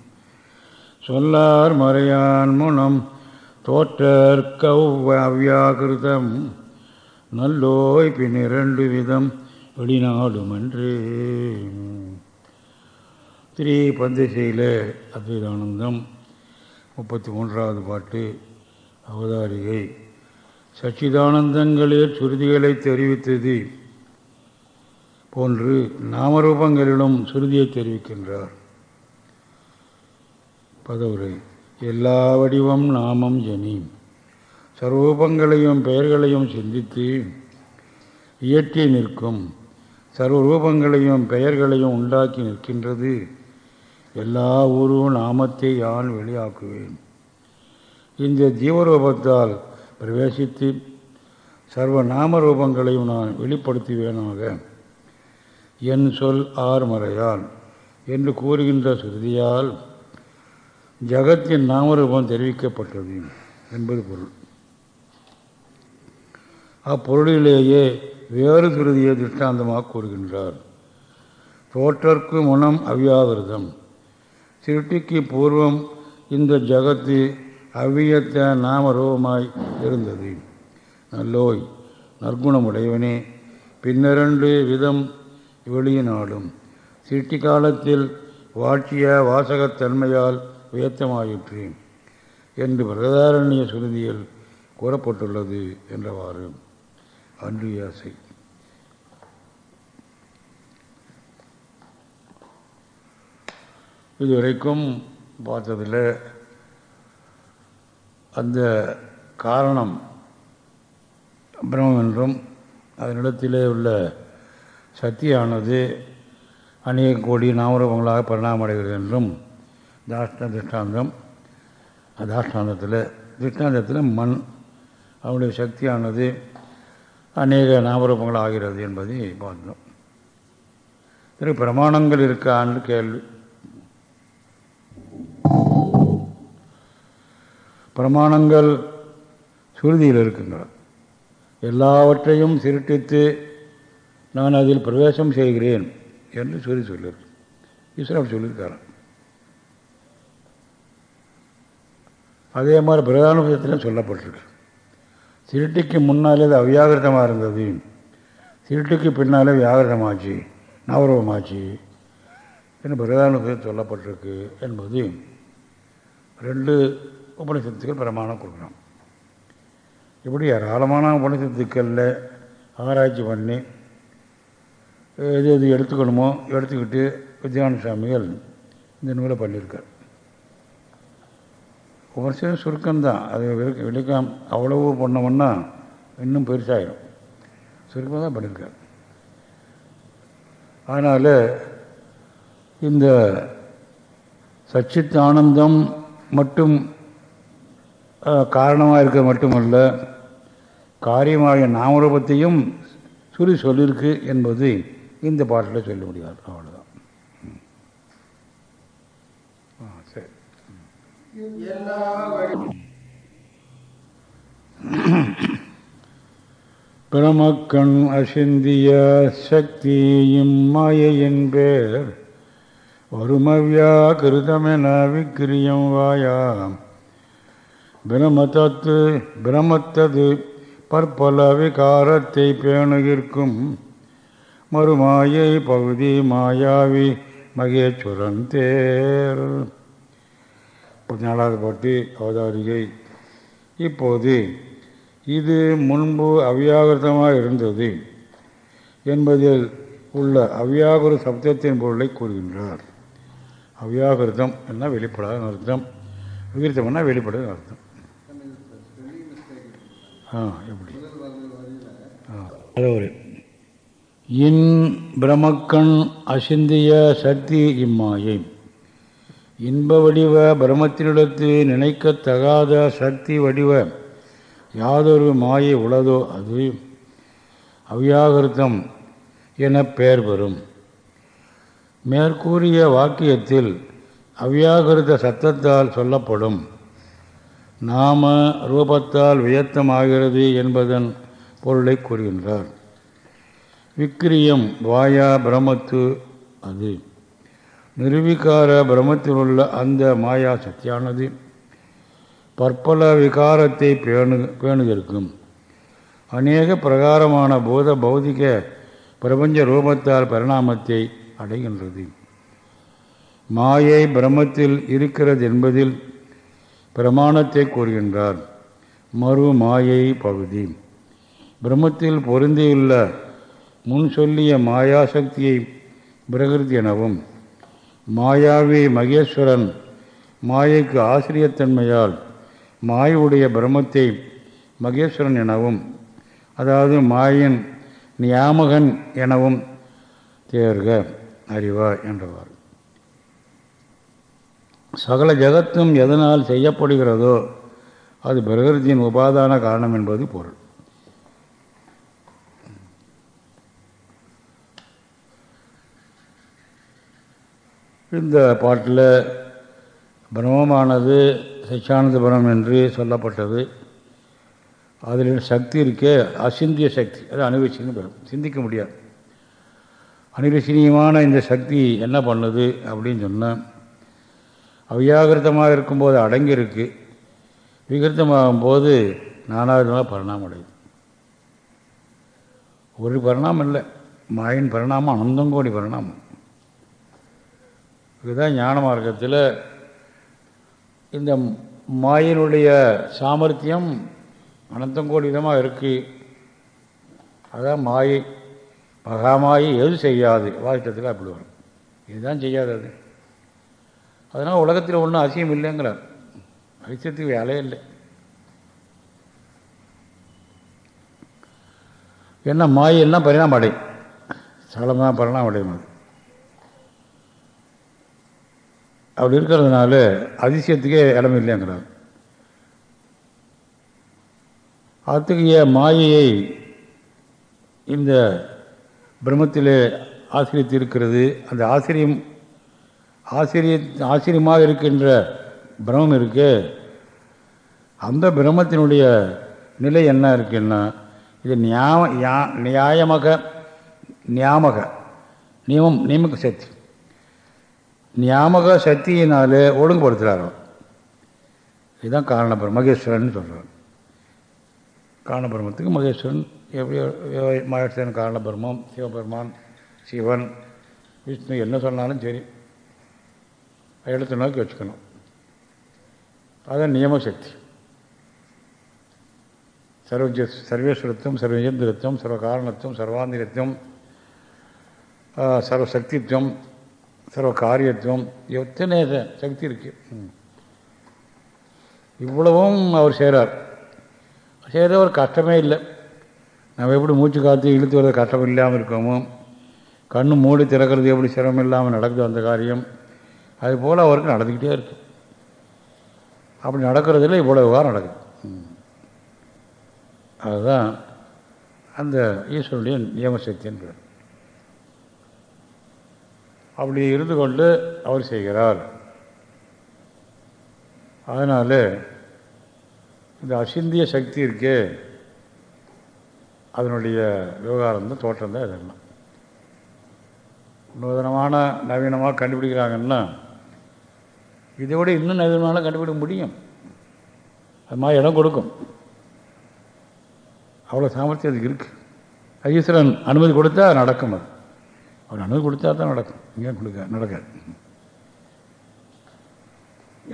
சொல்லார் மறையான் முனம் தோற்றற்கவ்வியாகிருதம் நல்லோய் பின் இரண்டு விதம் வெளிநாடுமன்றே. ஸ்ரீ பந்தசையில் அத்வைதானந்தம் முப்பத்தி மூன்றாவது பாட்டு அவதாரிகை. சச்சிதானந்தங்களே சுருதிகளை தெரிவித்தது போன்று நாமரூபங்களிலும் சுருதியை தெரிவிக்கின்றார். பதவுரை. எல்லா வடிவம் நாமம் ஜனி. சர்வரூபங்களையும் பெயர்களையும் சிந்தித்து இயற்றி நிற்கும். சர்வரூபங்களையும் பெயர்களையும் உண்டாக்கி நிற்கின்றது. எல்லா ஊரும் நாமத்தை யான் வெளியாக்குவேன். இந்த ஜீவரூபத்தால் பிரவேசித்து சர்வ நாம ரூபங்களையும் நான் வெளிப்படுத்துவேனாக. என் சொல் ஆர்மறையால் என்று கூறுகின்ற சுருதியால் ஜகத்தின் நாமரூபம் தெரிவிக்கப்பட்டது என்பது பொருள். அப்பொருளிலேயே வேறு சுருதியை திருஷ்டாந்தமாக கூறுகின்றார். தோற்றற்கு முனம் அவ்யாவிரதம் திருட்டிக்கு பூர்வம் இந்த ஜகத்து அவ்வியத்த நாமரூபமாய் இருந்தது. நல்லோய் நற்குணமுடையவனே பின்னிரண்டு விதம் வெளியினாலும் சிட்டி காலத்தில் வாட்சிய வாசகத்தன்மையால் உயர்த்தமாயிற்று என்று பிரதாரண்ய சுருதியில் கூறப்பட்டுள்ளது என்றவாறு அன்றியாசை இதுவரைக்கும் பார்த்ததில் அந்த காரணம் பிரம்மம் என்றும் அதனிடத்திலே உள்ள சக்தியானது அநேக கோடி நாமரூபங்களாக பரிணாமடைகிறது என்றும் தாஷ்ட திருஷ்டாந்தம் தாஷ்டாந்தத்தில் திருஷ்டாந்தத்தில் மண் அவனுடைய சக்தியானது அநேக நாமரூபங்கள் ஆகிறது என்பதை பார்த்தோம். திரு பிரமாணங்கள் இருக்கான்னு கேள்வி. பிரமாணங்கள் சுருதியில் இருக்கின்றன. எல்லாவற்றையும் சிருட்டித்து நான் அதில் பிரவேசம் செய்கிறேன் என்று சொல்லி சொல்லியிருக்கு. ஈஸ்வரன் சொல்லியிருக்காரு. அதே மாதிரி பிரதானபுரத்திலும் சொல்லப்பட்டிருக்கு. சிருட்டிக்கு முன்னாலே அது அவ்யாகிருதமாக இருந்தது. திருட்டிக்கு பின்னாலே வியாகிருதமாச்சு நவரவமாச்சு என்று பிரதானபுரத்தில் சொல்லப்பட்டிருக்கு என்பது ரெண்டு உபனிஷத்துக்கள் பிரமாணம் கொடுக்குறோம் இப்படி ஏராளமான உபனிஷத்துக்களில் ஆராய்ச்சி பண்ணி எது எது எடுத்துக்கணுமோ எடுத்துக்கிட்டு வித்யான சுவாமிகள் இந்த நூலை பண்ணியிருக்கார். உபனிஷம் சுருக்கம்தான். அது விளக்க விளக்கம் அவ்வளவு பண்ணோம்னா இன்னும் பெருசாயிடும் சுருக்கமாக தான் பண்ணியிருக்கார். அதனால் இந்த சச்சித் ஆனந்தம் மட்டும் காரணமாக இருக்க மட்டுமல்ல காரியமாகிய நாமரூபத்தையும் சுரி சொல்லியிருக்கு என்பது இந்த பாட்டில் சொல்ல முடியாது. அவ்வளோதான் ஆ சரி. பிரமக்கண் அசிந்திய சக்தியும் மாயையின் பேர் வருமவியாகிருதமென விக்கிரியம் வாயாம். பிரமதத்து பிரமத்தது பற்பல விகாரத்தை பேணுகிற்கும். மறுமாயை பகுதி மாயாவி மகேஸ்வரன் தேர். பதினாலாவது பாட்டு அவதாரிகை. இப்போது இது முன்பு அவ்யாகிருதமாக இருந்தது என்பதில் உள்ள அவ்யாகுர சப்தத்தின் பொருளை கூறுகின்றார். அவ்யாகிருதம் என்ன? வெளிப்படாத அர்த்தம். விகிருத்தம்னா வெளிப்படாத அர்த்தம். ஆ எப்படி? ஆ. அதாவது இன் பிரமக்கண் அசிந்திய சக்தி இம்மாயை. இன்ப வடிவ பிரமத்தினிடத்து நினைக்கத்தகாத சக்தி வடிவ யாதொரு மாயை உளதோ அது அவ்யாகிருத்தம் என பெயர் பெறும். மேற்கூறிய வாக்கியத்தில் அவ்யாகிருத சத்தத்தால் சொல்லப்படும். நாம ரூபத்தால் வியத்தமாகிறது என்பதன் பொருளை கூறுகின்றார். விக்ரியம் வாயா பிரமத்து அது. நிர்விகார பிரமத்தில் உள்ள அந்த மாயா சக்தியானது பற்பல விகாரத்தை பேணு பேணுகிருக்கும் அநேக பிரகாரமான பூத பௌதிக பிரபஞ்ச ரூபத்தால் பரிணாமத்தை அடைகின்றது. மாயை பிரம்மத்தில் இருக்கிறது என்பதில் பிரமாணத்தை கூறுகின்றார். மறு மாயை பகுதி. பிரம்மத்தில் பொருந்தியுள்ள முன் சொல்லிய மாயாசக்தியை பிரகிருதி எனவும் மாயாவி மகேஸ்வரன் மாயைக்கு ஆசிரியத்தன்மையால் மாயுடைய பிரம்மத்தை மகேஸ்வரன் எனவும் அதாவது மாயின் நியாமகன் எனவும் தேர்க அறிவார் என்றவார். சகல ஜகத்தும் எதனால் செய்யப்படுகிறதோ அது பிரகிருதியின் உபாதான காரணம் என்பது பொருள். இந்த பாட்டில் பிரம்மமானது சச்சானந்த பரம் என்று சொல்லப்பட்டது. அதில் சக்தி இருக்கே அசிந்திய சக்தி அது அனுபவிச்சுன்னு பெறும் சிந்திக்க முடியாது. அனிரசனீயமான இந்த சக்தி என்ன பண்ணுது அப்படின்னு சொன்னால் அவ்யாகிருத்தமாக இருக்கும்போது அடங்கியிருக்கு. விகிருத்தமாகும்போது நானாவிதமாக பரிணாமம் அடையுது. ஒரு பரிணாமம் இல்லை. மாயின் பரிணாமம் அனந்தங்கோடி பரிணாமம். இதுதான் ஞான மார்க்கத்தில் இந்த மாயினுடைய சாமர்த்தியம் அனந்தங்கோடி விதமாக இருக்குது அதான் மாயை. மகாமாயை எது செய்யாது? வாதிட்டத்தில் அப்படி வரும். இதுதான் செய்யாது அது அதனால் உலகத்தில் ஒன்றும் அதிசயம் இல்லைங்கிறார். அதிசயத்துக்கு வேலையே இல்லை. என்ன மாயெல்லாம் பரிணாம அடையும் சகலமாக பரிணாம அடையும் அது. அப்படி இருக்கிறதுனால அதிசயத்துக்கே இடம் இல்லைங்கிறார். அத்தகைய மாயையை இந்த பிரம்மத்தில் ஆசிரியத்து இருக்கிறது? அந்த ஆசிரியம் ஆசிரிய ஆசிரியமாக இருக்கின்ற பிரமம் இருக்கு. அந்த பிரம்மத்தினுடைய நிலை என்ன இருக்குன்னா இது நியாம நியாயமாக நியாமக நியமம் நியமக சக்தி. நியாமக சக்தியினாலே ஒழுங்குபடுத்துகிறார் இதுதான் காரணபுரம் மகேஸ்வரன் சொல்கிறார் காரணபுரமத்துக்கு மகேஸ்வரன் எப்படி மகேஸ்வரன் காரணபுரமம் சிவபெருமான் சிவன் விஷ்ணு என்ன சொன்னாலும் சரி. இடத்தை நோக்கி வச்சுக்கணும். அதான் நியமசக்தி. சர்வஜ சர்வேஸ்வரத்துவம் சர்வஜந்திரத்துவம் சர்வகாரணத்துவம் சர்வாந்திரத்துவம் சர்வசக்தித்வம் சர்வ காரியத்துவம் எத்தனை சக்தி இருக்கு. இவ்வளவும் அவர் செய்கிறார் செய்கிற ஒரு கஷ்டமே இல்லை. நம்ம எப்படி மூச்சு காத்து இழுத்து வர்றது கஷ்டம் இல்லாமல் இருக்கோமோ? கண்ணு மூடி திறக்கிறது எப்படி சிரமம் இல்லாமல் நடக்குது அந்த காரியம்? அது போல் அவருக்கு நடந்துக்கிட்டே இருக்கு. அப்படி நடக்கிறதுல இவ்வளோ விவகாரம் நடக்குது. அதுதான் அந்த ஈஸ்வரனுடைய நியமசக்தின்றார் அப்படி இருந்து கொண்டு அவர் செய்கிறார். அதனால் இந்த அசிந்திய சக்தி இருக்கே அதனுடைய விவகாரம் தான் தோற்றம் தான் இதெல்லாம் நூதனமான நவீனமாக கண்டுபிடிக்கிறாங்கன்னா இதை விட இன்னும் நவீனமாக கண்டுபிடிக்க முடியும். அது மாதிரி இடம் கொடுக்கும். அவ்வளோ சாமர்த்தியம் அதுக்கு இருக்குது ஐஸ்வரன் அனுமதி கொடுத்தா நடக்கும் அது. அவர் அனுமதி கொடுத்தா தான் நடக்கும். இங்கே கொடுக்க நடக்காது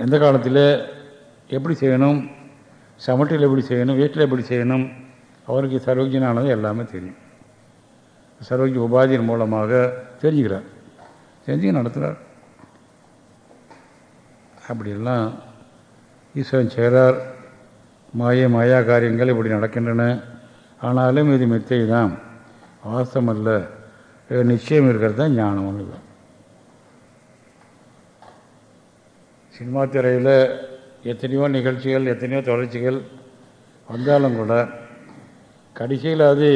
எந்த காலத்தில் எப்படி செய்யணும்? சமட்டில் எப்படி செய்யணும்? வீட்டில் எப்படி செய்யணும்? அவருக்கு சர்வஜனானது எல்லாமே தெரியும். சர்வஜ உபாதியின் மூலமாக தெரிஞ்சுக்கிறார். தெரிஞ்சு நடத்துகிறார் அப்படிலாம் ஈஸ்வரன் செய்கிறார். மாய மாயா காரியங்கள் இப்படி நடக்கின்றன. ஆனாலும் இது மித்தை தான் வாசமல்ல அல்ல நிச்சயம் இருக்கிறது தான் ஞானம் சினிமா திரையில் எத்தனையோ நிகழ்ச்சிகள் எத்தனையோ தொடர்ச்சிகள் வந்தாலும் கூட கடைசியில் அது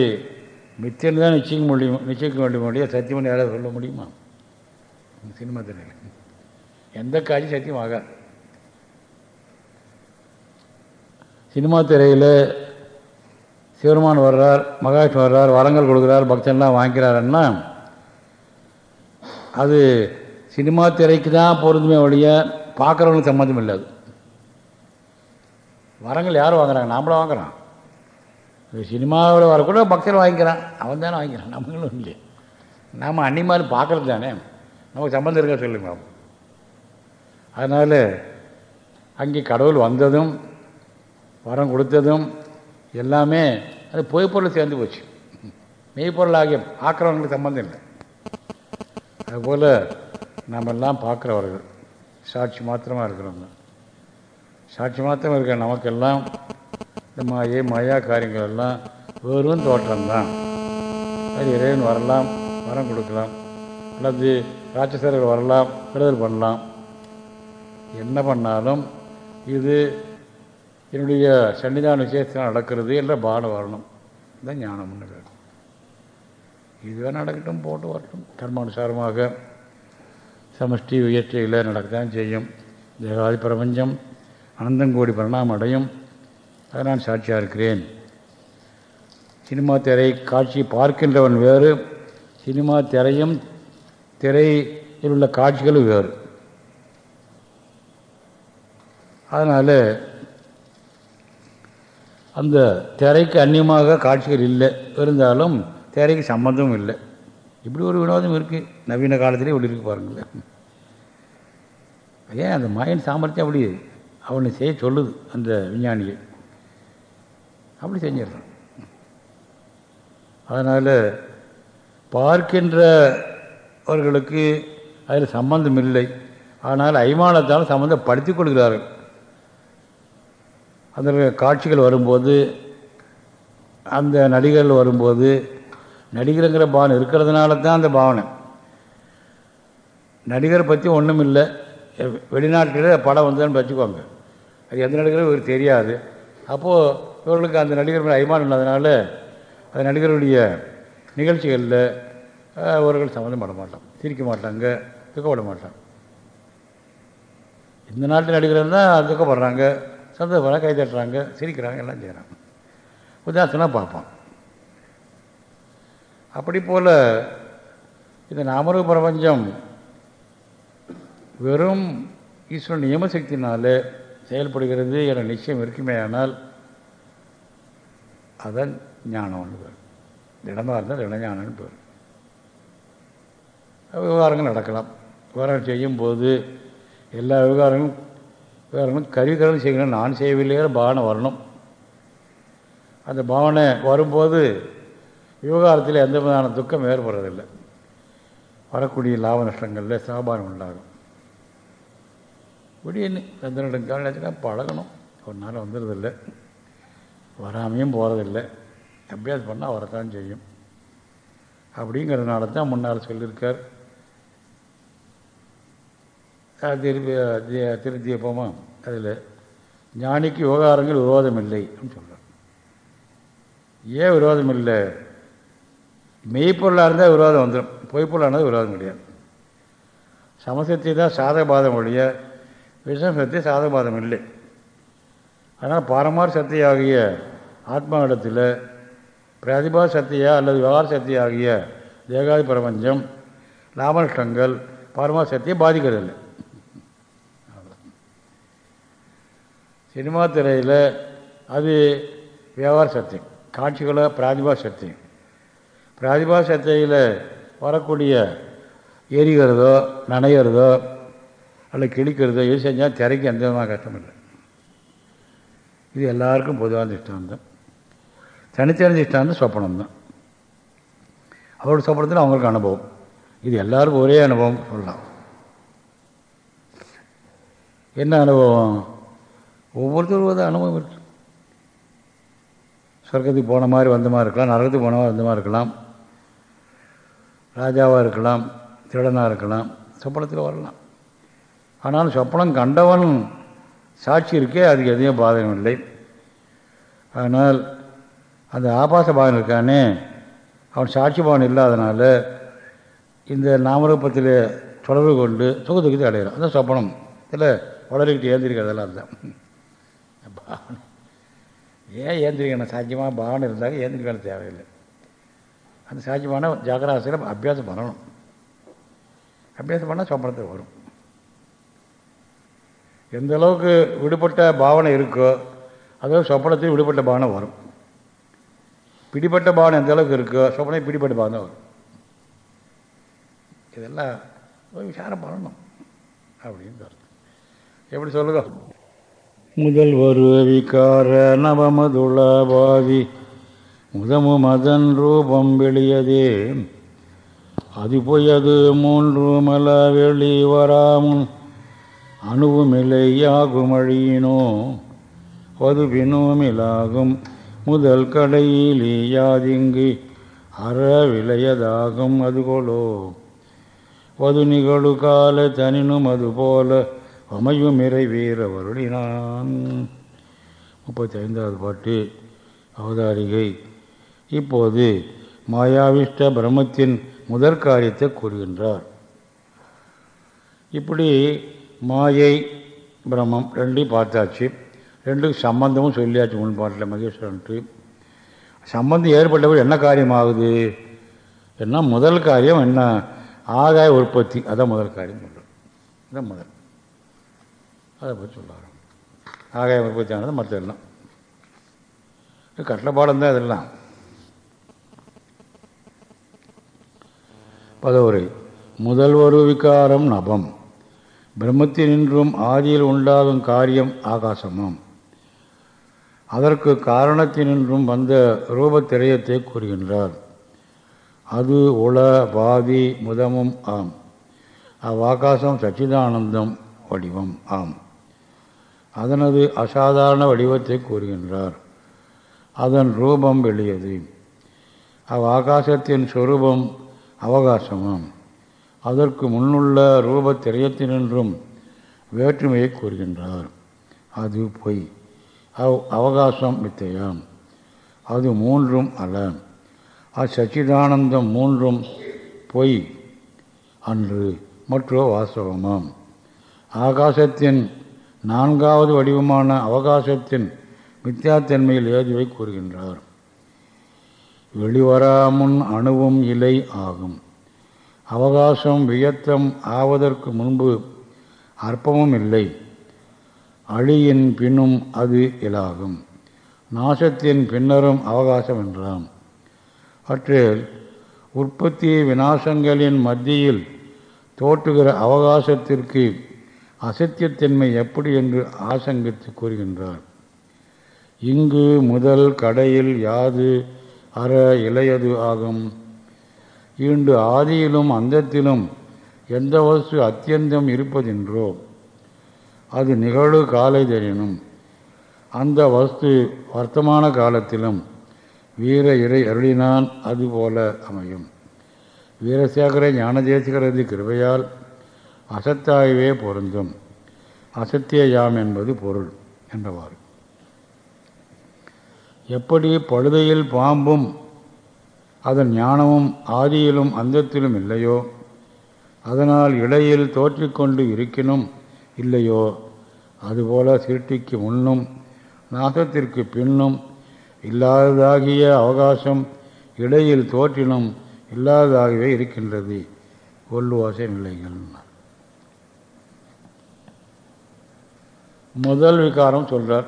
மித்தியன்னு தான் நிச்சயிக்க முடியும் நிச்சயிக்க முடியும் சத்தியமணி யாராவது சொல்ல முடியுமா? சினிமா திரையில். எந்த காட்சி சத்தியம் ஆகாது. சினிமா திரையில் சிவருமான் வர்றார் மகாவிஷ்ணு வர்றார் வரங்கள் கொடுக்குறார் பக்தன்லாம் வாங்கிக்கிறாருன்னா அது சினிமா திரைக்கு தான் பொருந்துமே ஒழிய பார்க்குறவங்களுக்கு சம்மந்தம் இல்லை அது. வரங்கள் யார் வாங்குறாங்க? நாமளும் வாங்குறான் சினிமாவில் வரக்கூட பக்தர் வாங்கிக்கிறான். அவன் தானே வாங்கிக்கிறான். நம்மளும் இல்லையே. நாம் அன்னி மாதிரி பார்க்குறது தானே. நமக்கு சம்மந்தம் இருக்க சொல்லுங்க அதனால் அங்கே கடவுள் வந்ததும் வரம் கொடுத்ததும் எல்லாமே அது பொய்ப்பொருள் சேர்ந்து போச்சு. மெய்ப்பொருள் ஆகிய பார்க்குறவங்களுக்கு சம்மந்தம் இல்லை. அதுபோல் நம்மெல்லாம் பார்க்குறவர்கள் சாட்சி மாத்திரமாக இருக்கிறவங்க. சாட்சி மாத்திரம் இருக்கிற நமக்கெல்லாம் இந்த மாயை மாயா காரியங்கள் எல்லாம் வெறும் தோற்றம்தான். அது இறைவன் வரலாம் வரம் கொடுக்கலாம். அல்லது ராட்சசர்கள் வரலாம் விடுதல் பண்ணலாம். என்ன பண்ணாலும் இது என்னுடைய சன்னிதான விசேஷத்தில் நடக்கிறது என்ற பாடம் வரணும். இதுதான் ஞானம்னு பேர் இதுவே நடக்கட்டும் போட்டு வரட்டும். கர்மானுசாரமாக சமஷ்டி உயர்ச்சியில் நடக்கத்தான் செய்யும். தேகாதி பிரபஞ்சம் அனந்தங்கோடி பரிணாமம் அடையும். அதை நான் சாட்சியாக இருக்கிறேன். சினிமா திரை காட்சி பார்க்கின்றவன் வேறு. சினிமா திரையும் திரையில் உள்ள காட்சிகளும் வேறு. அதனால் அந்த திரைக்கு அந்நியமாக காட்சிகள் இல்லை. இருந்தாலும் திரைக்கு சம்மந்தமும் இல்லை. இப்படி ஒரு வினோதம் இருக்குது நவீன காலத்திலே இப்படி இருக்கு பாருங்களேன். ஏன் அந்த மாயின் சாமர்த்தியம் அப்படி அவனை செய்ய சொல்லுது அந்த விஞ்ஞானியை அப்படி செஞ்சிடறான். அதனால் பார்க்கின்றவர்களுக்கு அதில் சம்பந்தம் இல்லை. ஆனால் அய்மானத்தால் சம்மந்தப்படுத்திக் கொள்கிறார்கள். அந்த காட்சிகள் வரும்போது அந்த நடிகர்கள் வரும்போது நடிகருங்கிற பாவனை இருக்கிறதுனால தான் அந்த பாவனை. நடிகரை பற்றி ஒன்றும் இல்லை. வெளிநாட்டில் படம் வந்ததுன்னு வச்சுக்கோங்க. அது எந்த நடிகரும் இவருக்கு தெரியாது. அப்போது இவர்களுக்கு அந்த நடிகர் மேலே அபிமானம் இல்லாதனால அந்த நடிகருடைய நிகழ்ச்சிகளில் அவர்கள் சம்மந்தம் பட மாட்டான் சிரிக்க மாட்டாங்க துக்கப்பட மாட்டாங்க. இந்த நாட்டு நடிகர்கள் தான் துக்கப்படுறாங்க. சந்தோஷமாக கை தட்டுறாங்க சிரிக்கிறாங்க எல்லாம் செய்கிறாங்க உதாசனாக பார்ப்பான் அப்படி போல் இந்த நாமரு பிரபஞ்சம் வெறும் ஈஸ்வரன் நியமசக்தினாலே செயல்படுகிறது என நிச்சயம் இருக்குமே ஆனால் அதுதான் ஞானம்னு பேர் திடமாக இருந்தால் திடஞானம்னு பேர் விவகாரங்கள் நடக்கலாம். விவகாரம் செய்யும்போது எல்லா விவகாரங்களும் விவகாரங்களும் கருவிக்கரணம் செய்யணும் நான் செய்யவில்லையே பாவனை வரணும். அந்த பாவனை வரும்போது விவகாரத்தில் எந்த விதமான துக்கம் ஏற்படுறதில்லை. வரக்கூடிய லாப நஷ்டங்களில் சாபானம் உண்டாகும். விடியன்னு சந்திரன் காலத்தில் பழகணும். ஒரு நாள் வந்துடுறதில்லை. வராமையும் போகிறதில்லை எப்படியாவது பண்ணால் வரத்தான் செய்யும். அப்படிங்கிறதுனால தான் முன்னால் சொல்லியிருக்கார். திருப்பி திருத்தீபமாக அதில் ஞானிக்கு விவகாரங்கள் விரோதம் இல்லை அப்படின்னு சொல்கிறார் ஏன் விரோதம் இல்லை மெய்ப்பொருளாக இருந்தால் விரோதம் வந்துடும் பொய்ப்பொருளானது விரோதம் கிடையாது. சமசக்தி தான் சாதகபாதம் ஒழிய விஷம் சக்தி சாதகபாதம் இல்லை. அதனால் பாரமார் சக்தி ஆகிய ஆத்மா இடத்தில் பிரதிபா சக்தியா அல்லது விவகார சக்தி ஆகிய தேகாதி பிரபஞ்சம் லாபநஷ்டங்கள் பாரமா சக்தியை பாதிக்கிறது இல்லை சினிமா திரையில் அது வியாபார சத்தியம் காட்சிகளோ பிராதிபா சத்தியம் பிராதிபா சத்தையில் வரக்கூடிய எரிகிறதோ நனைகிறதோ அல்ல கிழிக்கிறதோ எது செஞ்சால் திரைக்கு எந்த விதமான கஷ்டம் இல்லை. இது எல்லாருக்கும் பொதுவான திஷ்டாந்தம். தனித்தனி திஷ்டாந்தம் சொப்பனம் தான். அவரோட சொப்பனத்தில் அவங்களுக்கு அனுபவம். இது எல்லாருக்கும் ஒரே அனுபவம் சொல்லலாம். என்ன அனுபவம்? ஒவ்வொருத்தரும் ஒரு அனுபவம் இருக்கு. சொர்க்கத்துக்கு போன மாதிரி வந்த மாதிரி இருக்கலாம் நரகத்துக்கு போன மாதிரி வந்த மாதிரி இருக்கலாம். ராஜாவாக இருக்கலாம் திருடனாக இருக்கலாம் சொப்பனத்தில் வரலாம். ஆனாலும் சொப்பனம் கண்டவன் சாட்சி இருக்கே அதுக்கு எதையும் பாதகம் இல்லை. ஆனால் அந்த ஆபாச பாகன் இருக்கானே அவன் சாட்சி பாவன் இல்லாதனால இந்த நாமரூபத்தில் தொடர்பு கொண்டு சுகதுக்கத்தை அடையிறான் அதான் சொப்பனம். இதில் உடலிக்கிட்டு ஏந்திருக்கிறதெல்லாம் அதுதான். ஏன் ஏந்திரிக்கணும்? சாட்சியமாக பாவனை இருந்தாங்க ஏந்திரிக்க வேலை தேவையில்லை. அந்த சாத்தியமான ஜாகராசியில் அபியாசம் பண்ணணும். அபியாசம் பண்ணால் சம்பளத்தில் வரும். எந்த அளவுக்கு விடுபட்ட பாவனை இருக்கோ அதாவது சொப்பனத்தில் விடுபட்ட பாவனை வரும். பிடிப்பட்ட பாவனை எந்த அளவுக்கு இருக்கோ சொப்பனை பிடிப்பட்ட பாவனை வரும். இதெல்லாம் விசாரம் பண்ணணும். அப்படின்னு கருத்து எப்படி சொல்லுங்க? முதல் ஒரு விகார நவமதுளபாதி முதமு மதன் ரூபம் வெளியதே. அது பொய்யது மூன்று மல வெளி வராமுன் அணுவுமில்லையாகும் அழியினோ. அது பினுமிலாகும் முதல் கடையிலி யாதிங்கு அற விளையதாகும் அதுகொலோ. வது நிகழு கால தனினும் அதுபோல அமையும் இறை வீர முப்பத்தி ஐந்தாவது பாட்டு அவதாரிகை. இப்போது மாயாவிஷ்ட பிரம்மத்தின் முதற் காரியத்தை கூறுகின்றார். இப்படி மாயை பிரம்மம் ரெண்டையும் பார்த்தாச்சு. ரெண்டுக்கும் சம்பந்தமும் சொல்லியாச்சு முன்பாட்டில் மகேஸ்வரன்ட்டு. சம்பந்தம் ஏற்பட்டபோது என்ன காரியமாகுது? என்ன முதல் காரியம் என்ன? ஆகாய உற்பத்தி. அதான் முதல் காரியம் சொல்கிறோம் அதான் முதல். அதை பற்றி சொல்லுவாங்க ஆகாய உற்பத்தி ஆனது மற்ற எல்லாம். கட்டளப்பாடம் தான் இதெல்லாம். பதவுரை. முதல் ஒரு விகாரம் நபம். பிரம்மத்தினின்றும் ஆதியில் உண்டாகும் காரியம் ஆகாசமாம். அதற்கு காரணத்தினின்றும் வந்த ரூபத்திரயத்தை கூறுகின்றார். அது உள பாதி முதமும் ஆம். அவ்வாகாசம் சச்சிதானந்தம் வடிவம் ஆம். அதனது அசாதாரண வடிவத்தை கூறுகின்றார். அதன் ரூபம் வெளியது. அவ்வாகாசத்தின் சொரூபம் அவகாசமாம். அதற்கு முன்னுள்ள ரூபத்திரயத்தினின்றும் வேற்றுமையை கூறுகின்றார். அது பொய். அவ் அவகாசம் வித்தையாம் அது மூன்றும் அல்ல. அச்சச்சிதானந்தம் மூன்றும் பொய் அன்று மற்றோ வாஸ்தவமாம் ஆகாசத்தின் நான்காவது வடிவமான அவகாசத்தின் மித்யாத்தன்மையில் ஏதுவை கூறுகின்றார். வெளிவராமுன் அணுவும் இலை ஆகும். அவகாசம் வியத்தம் ஆவதற்கு முன்பு அற்பமும் இல்லை. அழியின் பின்னும் அது இலாகும். நாசத்தின் பின்னரும் அவகாசம் என்றாம். அவற்றில் உற்பத்தி விநாசங்களின் மத்தியில் தோற்றுகிற அவகாசத்திற்கு அசத்தியத்தன்மை எப்படி என்று ஆசங்கித்து கூறுகின்றார். இங்கு முதல் கடையில் யாது அற இளையது ஆகும். ஈண்டு ஆதியிலும் அந்தத்திலும் எந்த வஸ்து அத்தியந்தம் இருப்பதென்றோ அது நிகழு காலை தெரியணும் அந்த வஸ்து வர்த்தமான காலத்திலும் வீர இறை அருளினான் அதுபோல அமையும். வீரசேகர ஞானதேசிகரது கிருபையால் அசத்தாகவே பொருந்தும். அசத்திய யாம் என்பது பொருள் என்றவாறு எப்படி பழுதையில் பாம்பும் அதன் ஞானமும் ஆதியிலும் அந்தத்திலும் இல்லையோ? அதனால் இடையில் தோற்றிக்கொண்டு இருக்கினும் இல்லையோ? அதுபோல சிருஷ்டிக்கு முன்னும் நாசத்திற்கு பின்னும் இல்லாததாகிய அவகாசம் இடையில் தோற்றினும் இல்லாததாகவே இருக்கின்றது. கொல்லுவாசை நிலைகள். முதல் விகாரம் சொல்கிறார்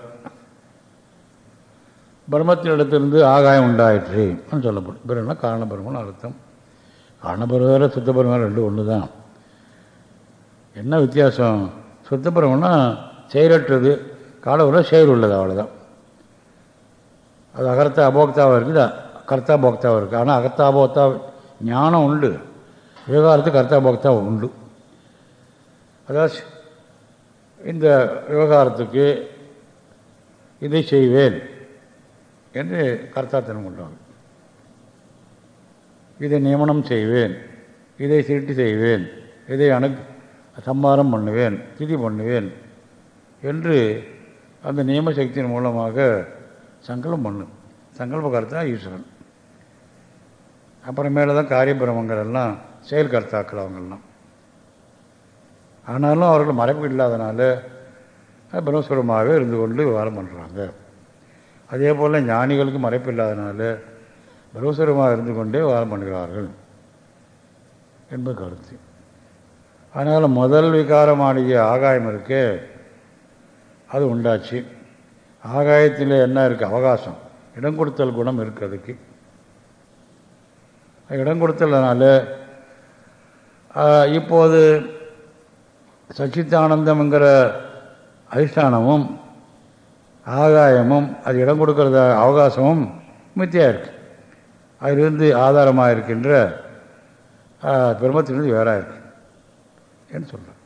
பிரம்மத்தினிடத்திலிருந்து ஆகாயம் உண்டாயிற்று சொல்லப்படும். பிறகு காரணபெருமன் அர்த்தம்? காரணபெருமாள் சுத்தபெருமாள் ரெண்டு ஒன்று தான் என்ன வித்தியாசம்? சுத்தபெருமன்னா செயலற்றது. காலபுரம் செயல் உள்ளது அவ்வளோதான் அது அகர்த்தா அபோக்தாவாக இருக்குது? கர்த்தா போக்தாவாக இருக்குது ஆனால் அகர்த்தா போக்தா ஞானம் உண்டு. விவகாரத்துக்கு கர்த்தா போக்தா உண்டு. அதாவது இந்த விவகாரத்துக்கு இதை செய்வேன் என்று கர்த்தாத்தனம் கொண்டாங்க இதை நியமனம் செய்வேன் இதை திருட்டி செய்வேன் இதை அணு சம்மாரம் பண்ணுவேன் திதி பண்ணுவேன் என்று அந்த நியம சக்தியின் மூலமாக சங்கல்பம் பண்ணும் சங்கல்ப கர்த்தா ஈஸ்வரன். அப்புறமேல தான் காரியபிரமங்கள் எல்லாம் செயல் கர்த்தாக்கள் அவங்கெல்லாம் ஆனாலும் அவர்கள் மறைப்பு இல்லாதனால பிரம்மஸ்வரமாகவே இருந்து கொண்டு விவகாரம் பண்ணுறாங்க அதே போல் ஞானிகளுக்கு மறைப்பு இல்லாதனால பிரம்மஸ்வரமாக இருந்து கொண்டே விவகாரம் பண்ணுகிறார்கள் என்பது கருத்து. அதனால் முதல் விகாரமானிய ஆகாயம் இருக்கே அது உண்டாச்சு. ஆகாயத்தில் என்ன இருக்குது அவகாசம். இடம் கொடுத்தல் குணம் இருக்குது அதுக்கு. இடம் கொடுத்ததுனால இப்போது சச்சித்தானந்தம்ங்கிற அதிஷ்டானமும் ஆகாயமும் அது இடம் கொடுக்கறத அவகாசமும் மித்தியாக இருக்கு. அதிலிருந்து ஆதாரமாக இருக்கின்ற பிரம்மத்திலிருந்து வேறாக இருக்கு என்று சொல்கிறேன்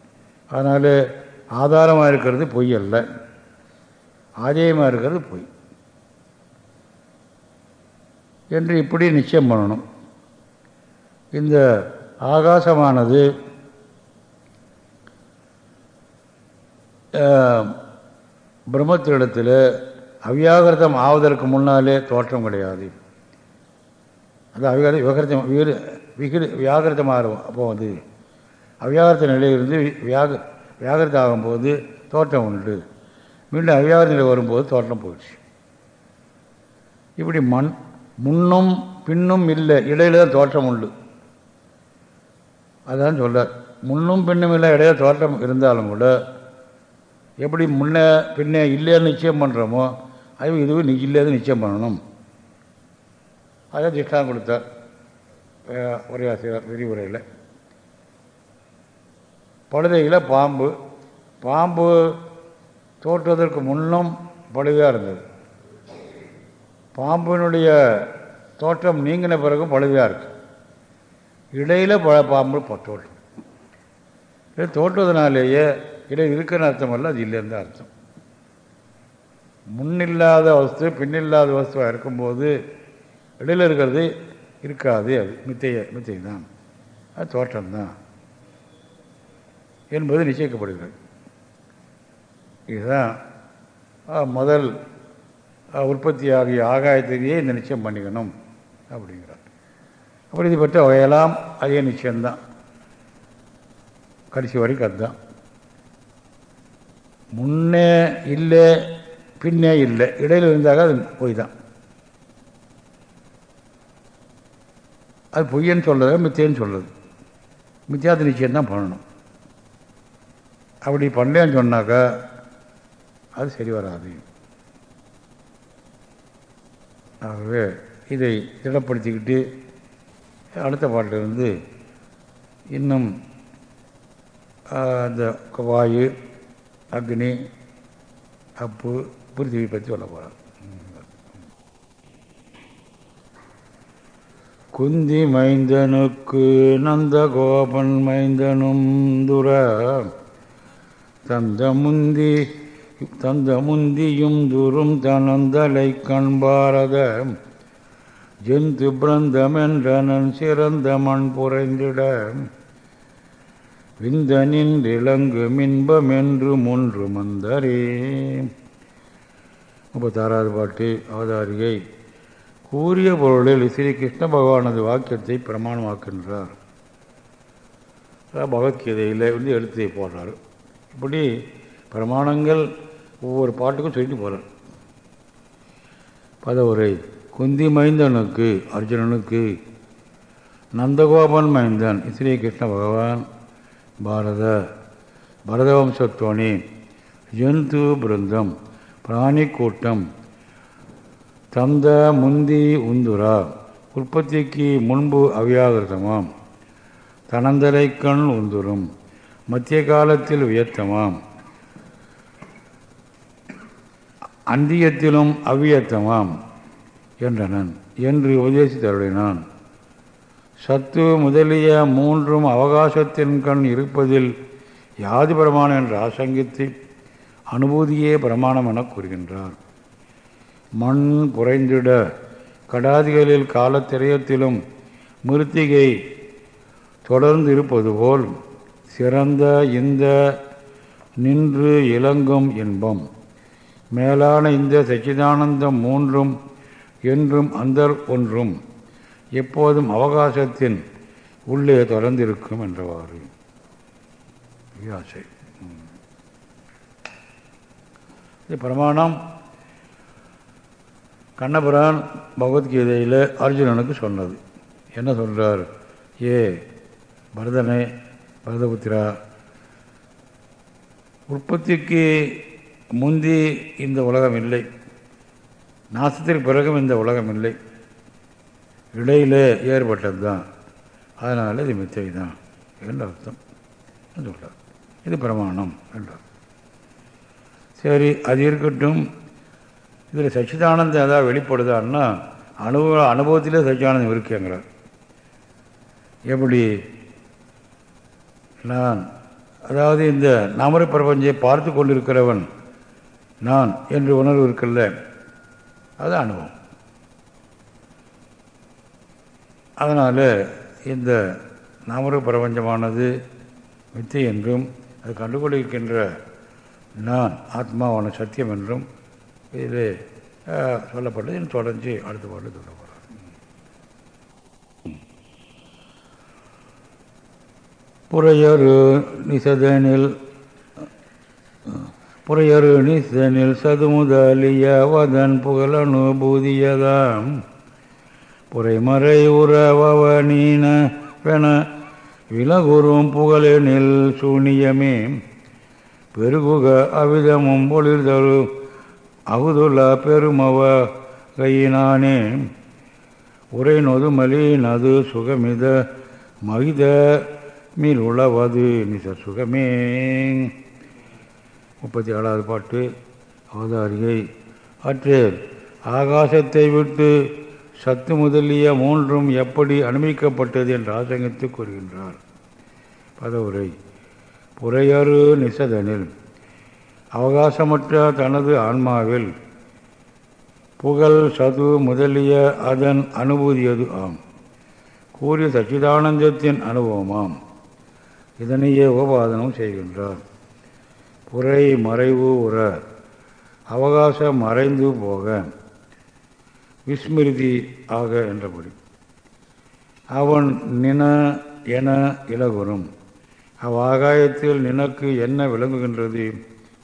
அதனால் ஆதாரமாக இருக்கிறது பொய் அல்ல. ஆதேயமாக இருக்கிறது பொய். என்று இப்படி நிச்சயம் பண்ணணும். இந்த ஆகாசமானது பிரம்மத்திடத்தில் அவ்யாகிருதம் ஆவதற்கு முன்னாலே தோற்றம் கிடையாது. அது அவ்யாகிருதம் விவகரித்தம் வீடு விகிரு வியாகிருதமாக போகுது அவ்யாகிருத்த நிலையிலிருந்து வியாக வியாகிருத்தம் ஆகும்போது தோற்றம் உண்டு. மீண்டும் அவ்யாகிருத நிலை வரும்போது தோற்றம் போயிடுச்சு. இப்படி மண் முன்னும் பின்னும் இல்லை இடையில தான் தோற்றம் உண்டு. அதான் சொல்கிறார் முன்னும் பின்னும் இல்லை இடையில தோற்றம் இருந்தாலும் கூட எப்படி முன்னே பின்னே இல்லைன்னு நிச்சயம் பண்ணுறோமோ அது இதுவும் நீ இல்லைன்னு நிச்சயம் பண்ணணும். அதை திஷ்டாந்தம் கொடுத்தார் உரையாசிரியர் விரிவுரையில். பழுதையில் பாம்பு பாம்பு தோற்றுவதற்கு முன்னும் பழுதாக இருந்தது. பாம்பினுடைய தோற்றம் நீங்கின பிறகும் பழுதாக இருக்கு. இடையில் பழ பாம்பு தோற்றம் இது தோற்றுவதனாலேயே இடையில் இருக்கிற அர்த்தம் அல்ல அது இல்லைன்னு அர்த்தம். முன்னில்லாத வஸ்து பின்னில்லாத வஸ்துவாக இருக்கும்போது இடையில் இருக்கிறது இருக்காது அது மித்தைய மித்தை தான் அது தோற்றம்தான். என்பது நிச்சயிக்கப்படுகிறது. இதுதான் முதல் உற்பத்தி ஆகிய ஆகாயத்திலேயே இந்த நிச்சயம் பண்ணிக்கணும் அப்படிங்கிறார். அப்படி இது பற்றி வகையெல்லாம் அதே நிச்சயம்தான். கடைசி வரைக்கும் அதுதான். முன்னே இல்லை பின்னே இல்லை. இடையில் இருந்தாக அது பொய் தான். அது பொய்யன்னு சொல்கிறது மித்தியன்னு சொல்கிறது மித்தியாத நிச்சயம் தான் பண்ணணும். அப்படி பண்ணலன்னு சொன்னாக்கா அது சரி வராது. ஆகவே இதை திடப்படுத்திக்கிட்டு அடுத்த பாட்டிலிருந்து இன்னும் அந்த வாயு அக்னி அப்பு பிருத்திவி பற்றி சொல்ல போகிறார் குந்தி மைந்தனுக்கு நந்த கோபன் மைந்தனும் துர தந்த முந்தி தந்த முந்தியும் துரும் தனந்தலை கண்பாரத ஜெந்து பிரந்தமென்றனன் சிறந்த மண் புரைந்திட விந்தனின் இளங்கு மின்பமென்று மூன்று மந்தரே. முப்பத்தாறாவது பாட்டு அவதாரிகை கூறிய பொருளில் ஸ்ரீ கிருஷ்ண பகவானது வாக்கியத்தை பிரமாணமாக்கின்றார் பகவத்கீதையில் வந்து எழுத்து போடுறார். இப்படி பிரமாணங்கள் ஒவ்வொரு பாட்டுக்கும் சொல்லிட்டு போகிறார் பதவுரை குந்தி மைந்தனுக்கு அர்ஜுனனுக்கு நந்தகோபன் மைந்தன் ஸ்ரீ கிருஷ்ண பகவான். பாரத பரதவம்சத்தோணி ஜந்து பிருந்தம் பிராணி கூட்டம் தந்த முந்தி உந்துரா உற்பத்திக்கு முன்பு அவியாகிருதமாம் தனந்தரை கண் உந்துரும் மத்திய காலத்தில் வியத்தமாம் அந்தியத்திலும் அவ்வியத்தமாம் என்றனன் என்று உபதேசித்தருளினான். சத்து முதலிய மூன்றும் அவகாசத்தின் கண் இருப்பதில் யாது பிரமாணம் என்று ஆசங்கித்து அனுபூதியே பிரமாணம் என கூறுகின்றார். மண் புரைந்திட கடாதிகளில் காலத்திரயத்திலும் மிருத்திகை தொடர்ந்து இருப்பது போல் சிறந்த இந்த நின்று இலங்கும் இன்பம். மேலான இந்த சச்சிதானந்தம் மூன்றும் என்றும் அந்தர் ஒன்றும் எப்போதும் அவகாசத்தின் உள்ளே தொடர்ந்திருக்கும் என்றவாறு. ஆசை. இது பிரமாணம். கண்ணபுரான் பகவத்கீதையில் அர்ஜுனனுக்கு சொன்னது. என்ன சொல்கிறார் ஏ பரதனே பரதபுத்திரா உற்பத்திக்கு முந்தி இந்த உலகம் இல்லை. நாசத்திற்கு பிறகும் இந்த உலகம் இல்லை. இடையில் ஏற்பட்டது தான் அதனால் இது மித்தை தான் என்று அர்த்தம். சொல்கிறார் இது பிரமாணம் என்றார் சரி அது இருக்கட்டும். இதில் சச்சிதானந்தம் ஏதாவது வெளிப்படுதான்னா அனுபவ அனுபவத்திலே சச்சிதானந்தம் இருக்குங்கிறார். எப்படி? நான் அதாவது இந்த நாமரை பிரபஞ்சை பார்த்து கொண்டிருக்கிறவன் நான் என்று உணர்வு இருக்குல்ல? அது அனுபவம். அதனால் இந்த நாமர பிரபஞ்சமானது மித்தி என்றும் அது கண்டுகொண்டிருக்கின்ற நான் ஆத்மாவான சத்தியம் என்றும் இதில் சொல்லப்பட்டது. இன்னும் தொடர்ந்து அடுத்த பாட்டு சொல்ல போகிறார் புறையரு நிசதனில் புறையொரு நிசதனில் சதுமுதலிய வதன் புகழனுபூதியதாம் புரைமறை உறவனீன பென விலகுறும் புகழெனில் சூனியமே. பெருகுக அவிதமும் ஒளிர்தரு அகுதுள்ள பெருமவ கையினானே. உரை நொதுமலி நது சுகமித மகித மீள் உளவது நிச சுகமே. முப்பத்தி ஏழாவது பாட்டு அவதாரிகை அற்றேர் ஆகாசத்தை விட்டு சத்து முதலிய மூன்றும் எப்படி அனுமதிக்கப்பட்டது என்று ஆசங்கித்து கூறுகின்றார். பதவுரை. புறையறு நிசதனில். அவகாசமற்ற தனது ஆன்மாவில். புகழ் சது முதலிய அதன் அனுபூதியது ஆம். கூறிய சச்சிதானந்தத்தின் அனுபவமாம். இதனையே உபாதனம் செய்கின்றார். புரை மறைவு உற. அவகாசம் மறைந்து போக. விஸ்மிருதி ஆக என்றபடி அவன் நின என இலகுறும். அவ்வாகாயத்தில் நினக்கு என்ன விளங்குகின்றது?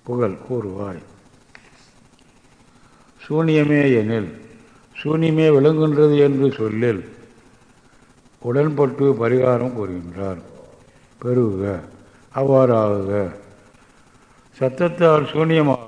புகழ் கூறுவாய். சூனியமே எனில் சூனியமே விளங்குகின்றது என்று சொல்லில் உடன்பட்டு பரிகாரம் கூறுகின்றார். பெருக அவ்வாறாக சத்தத்தால் சூன்யமாக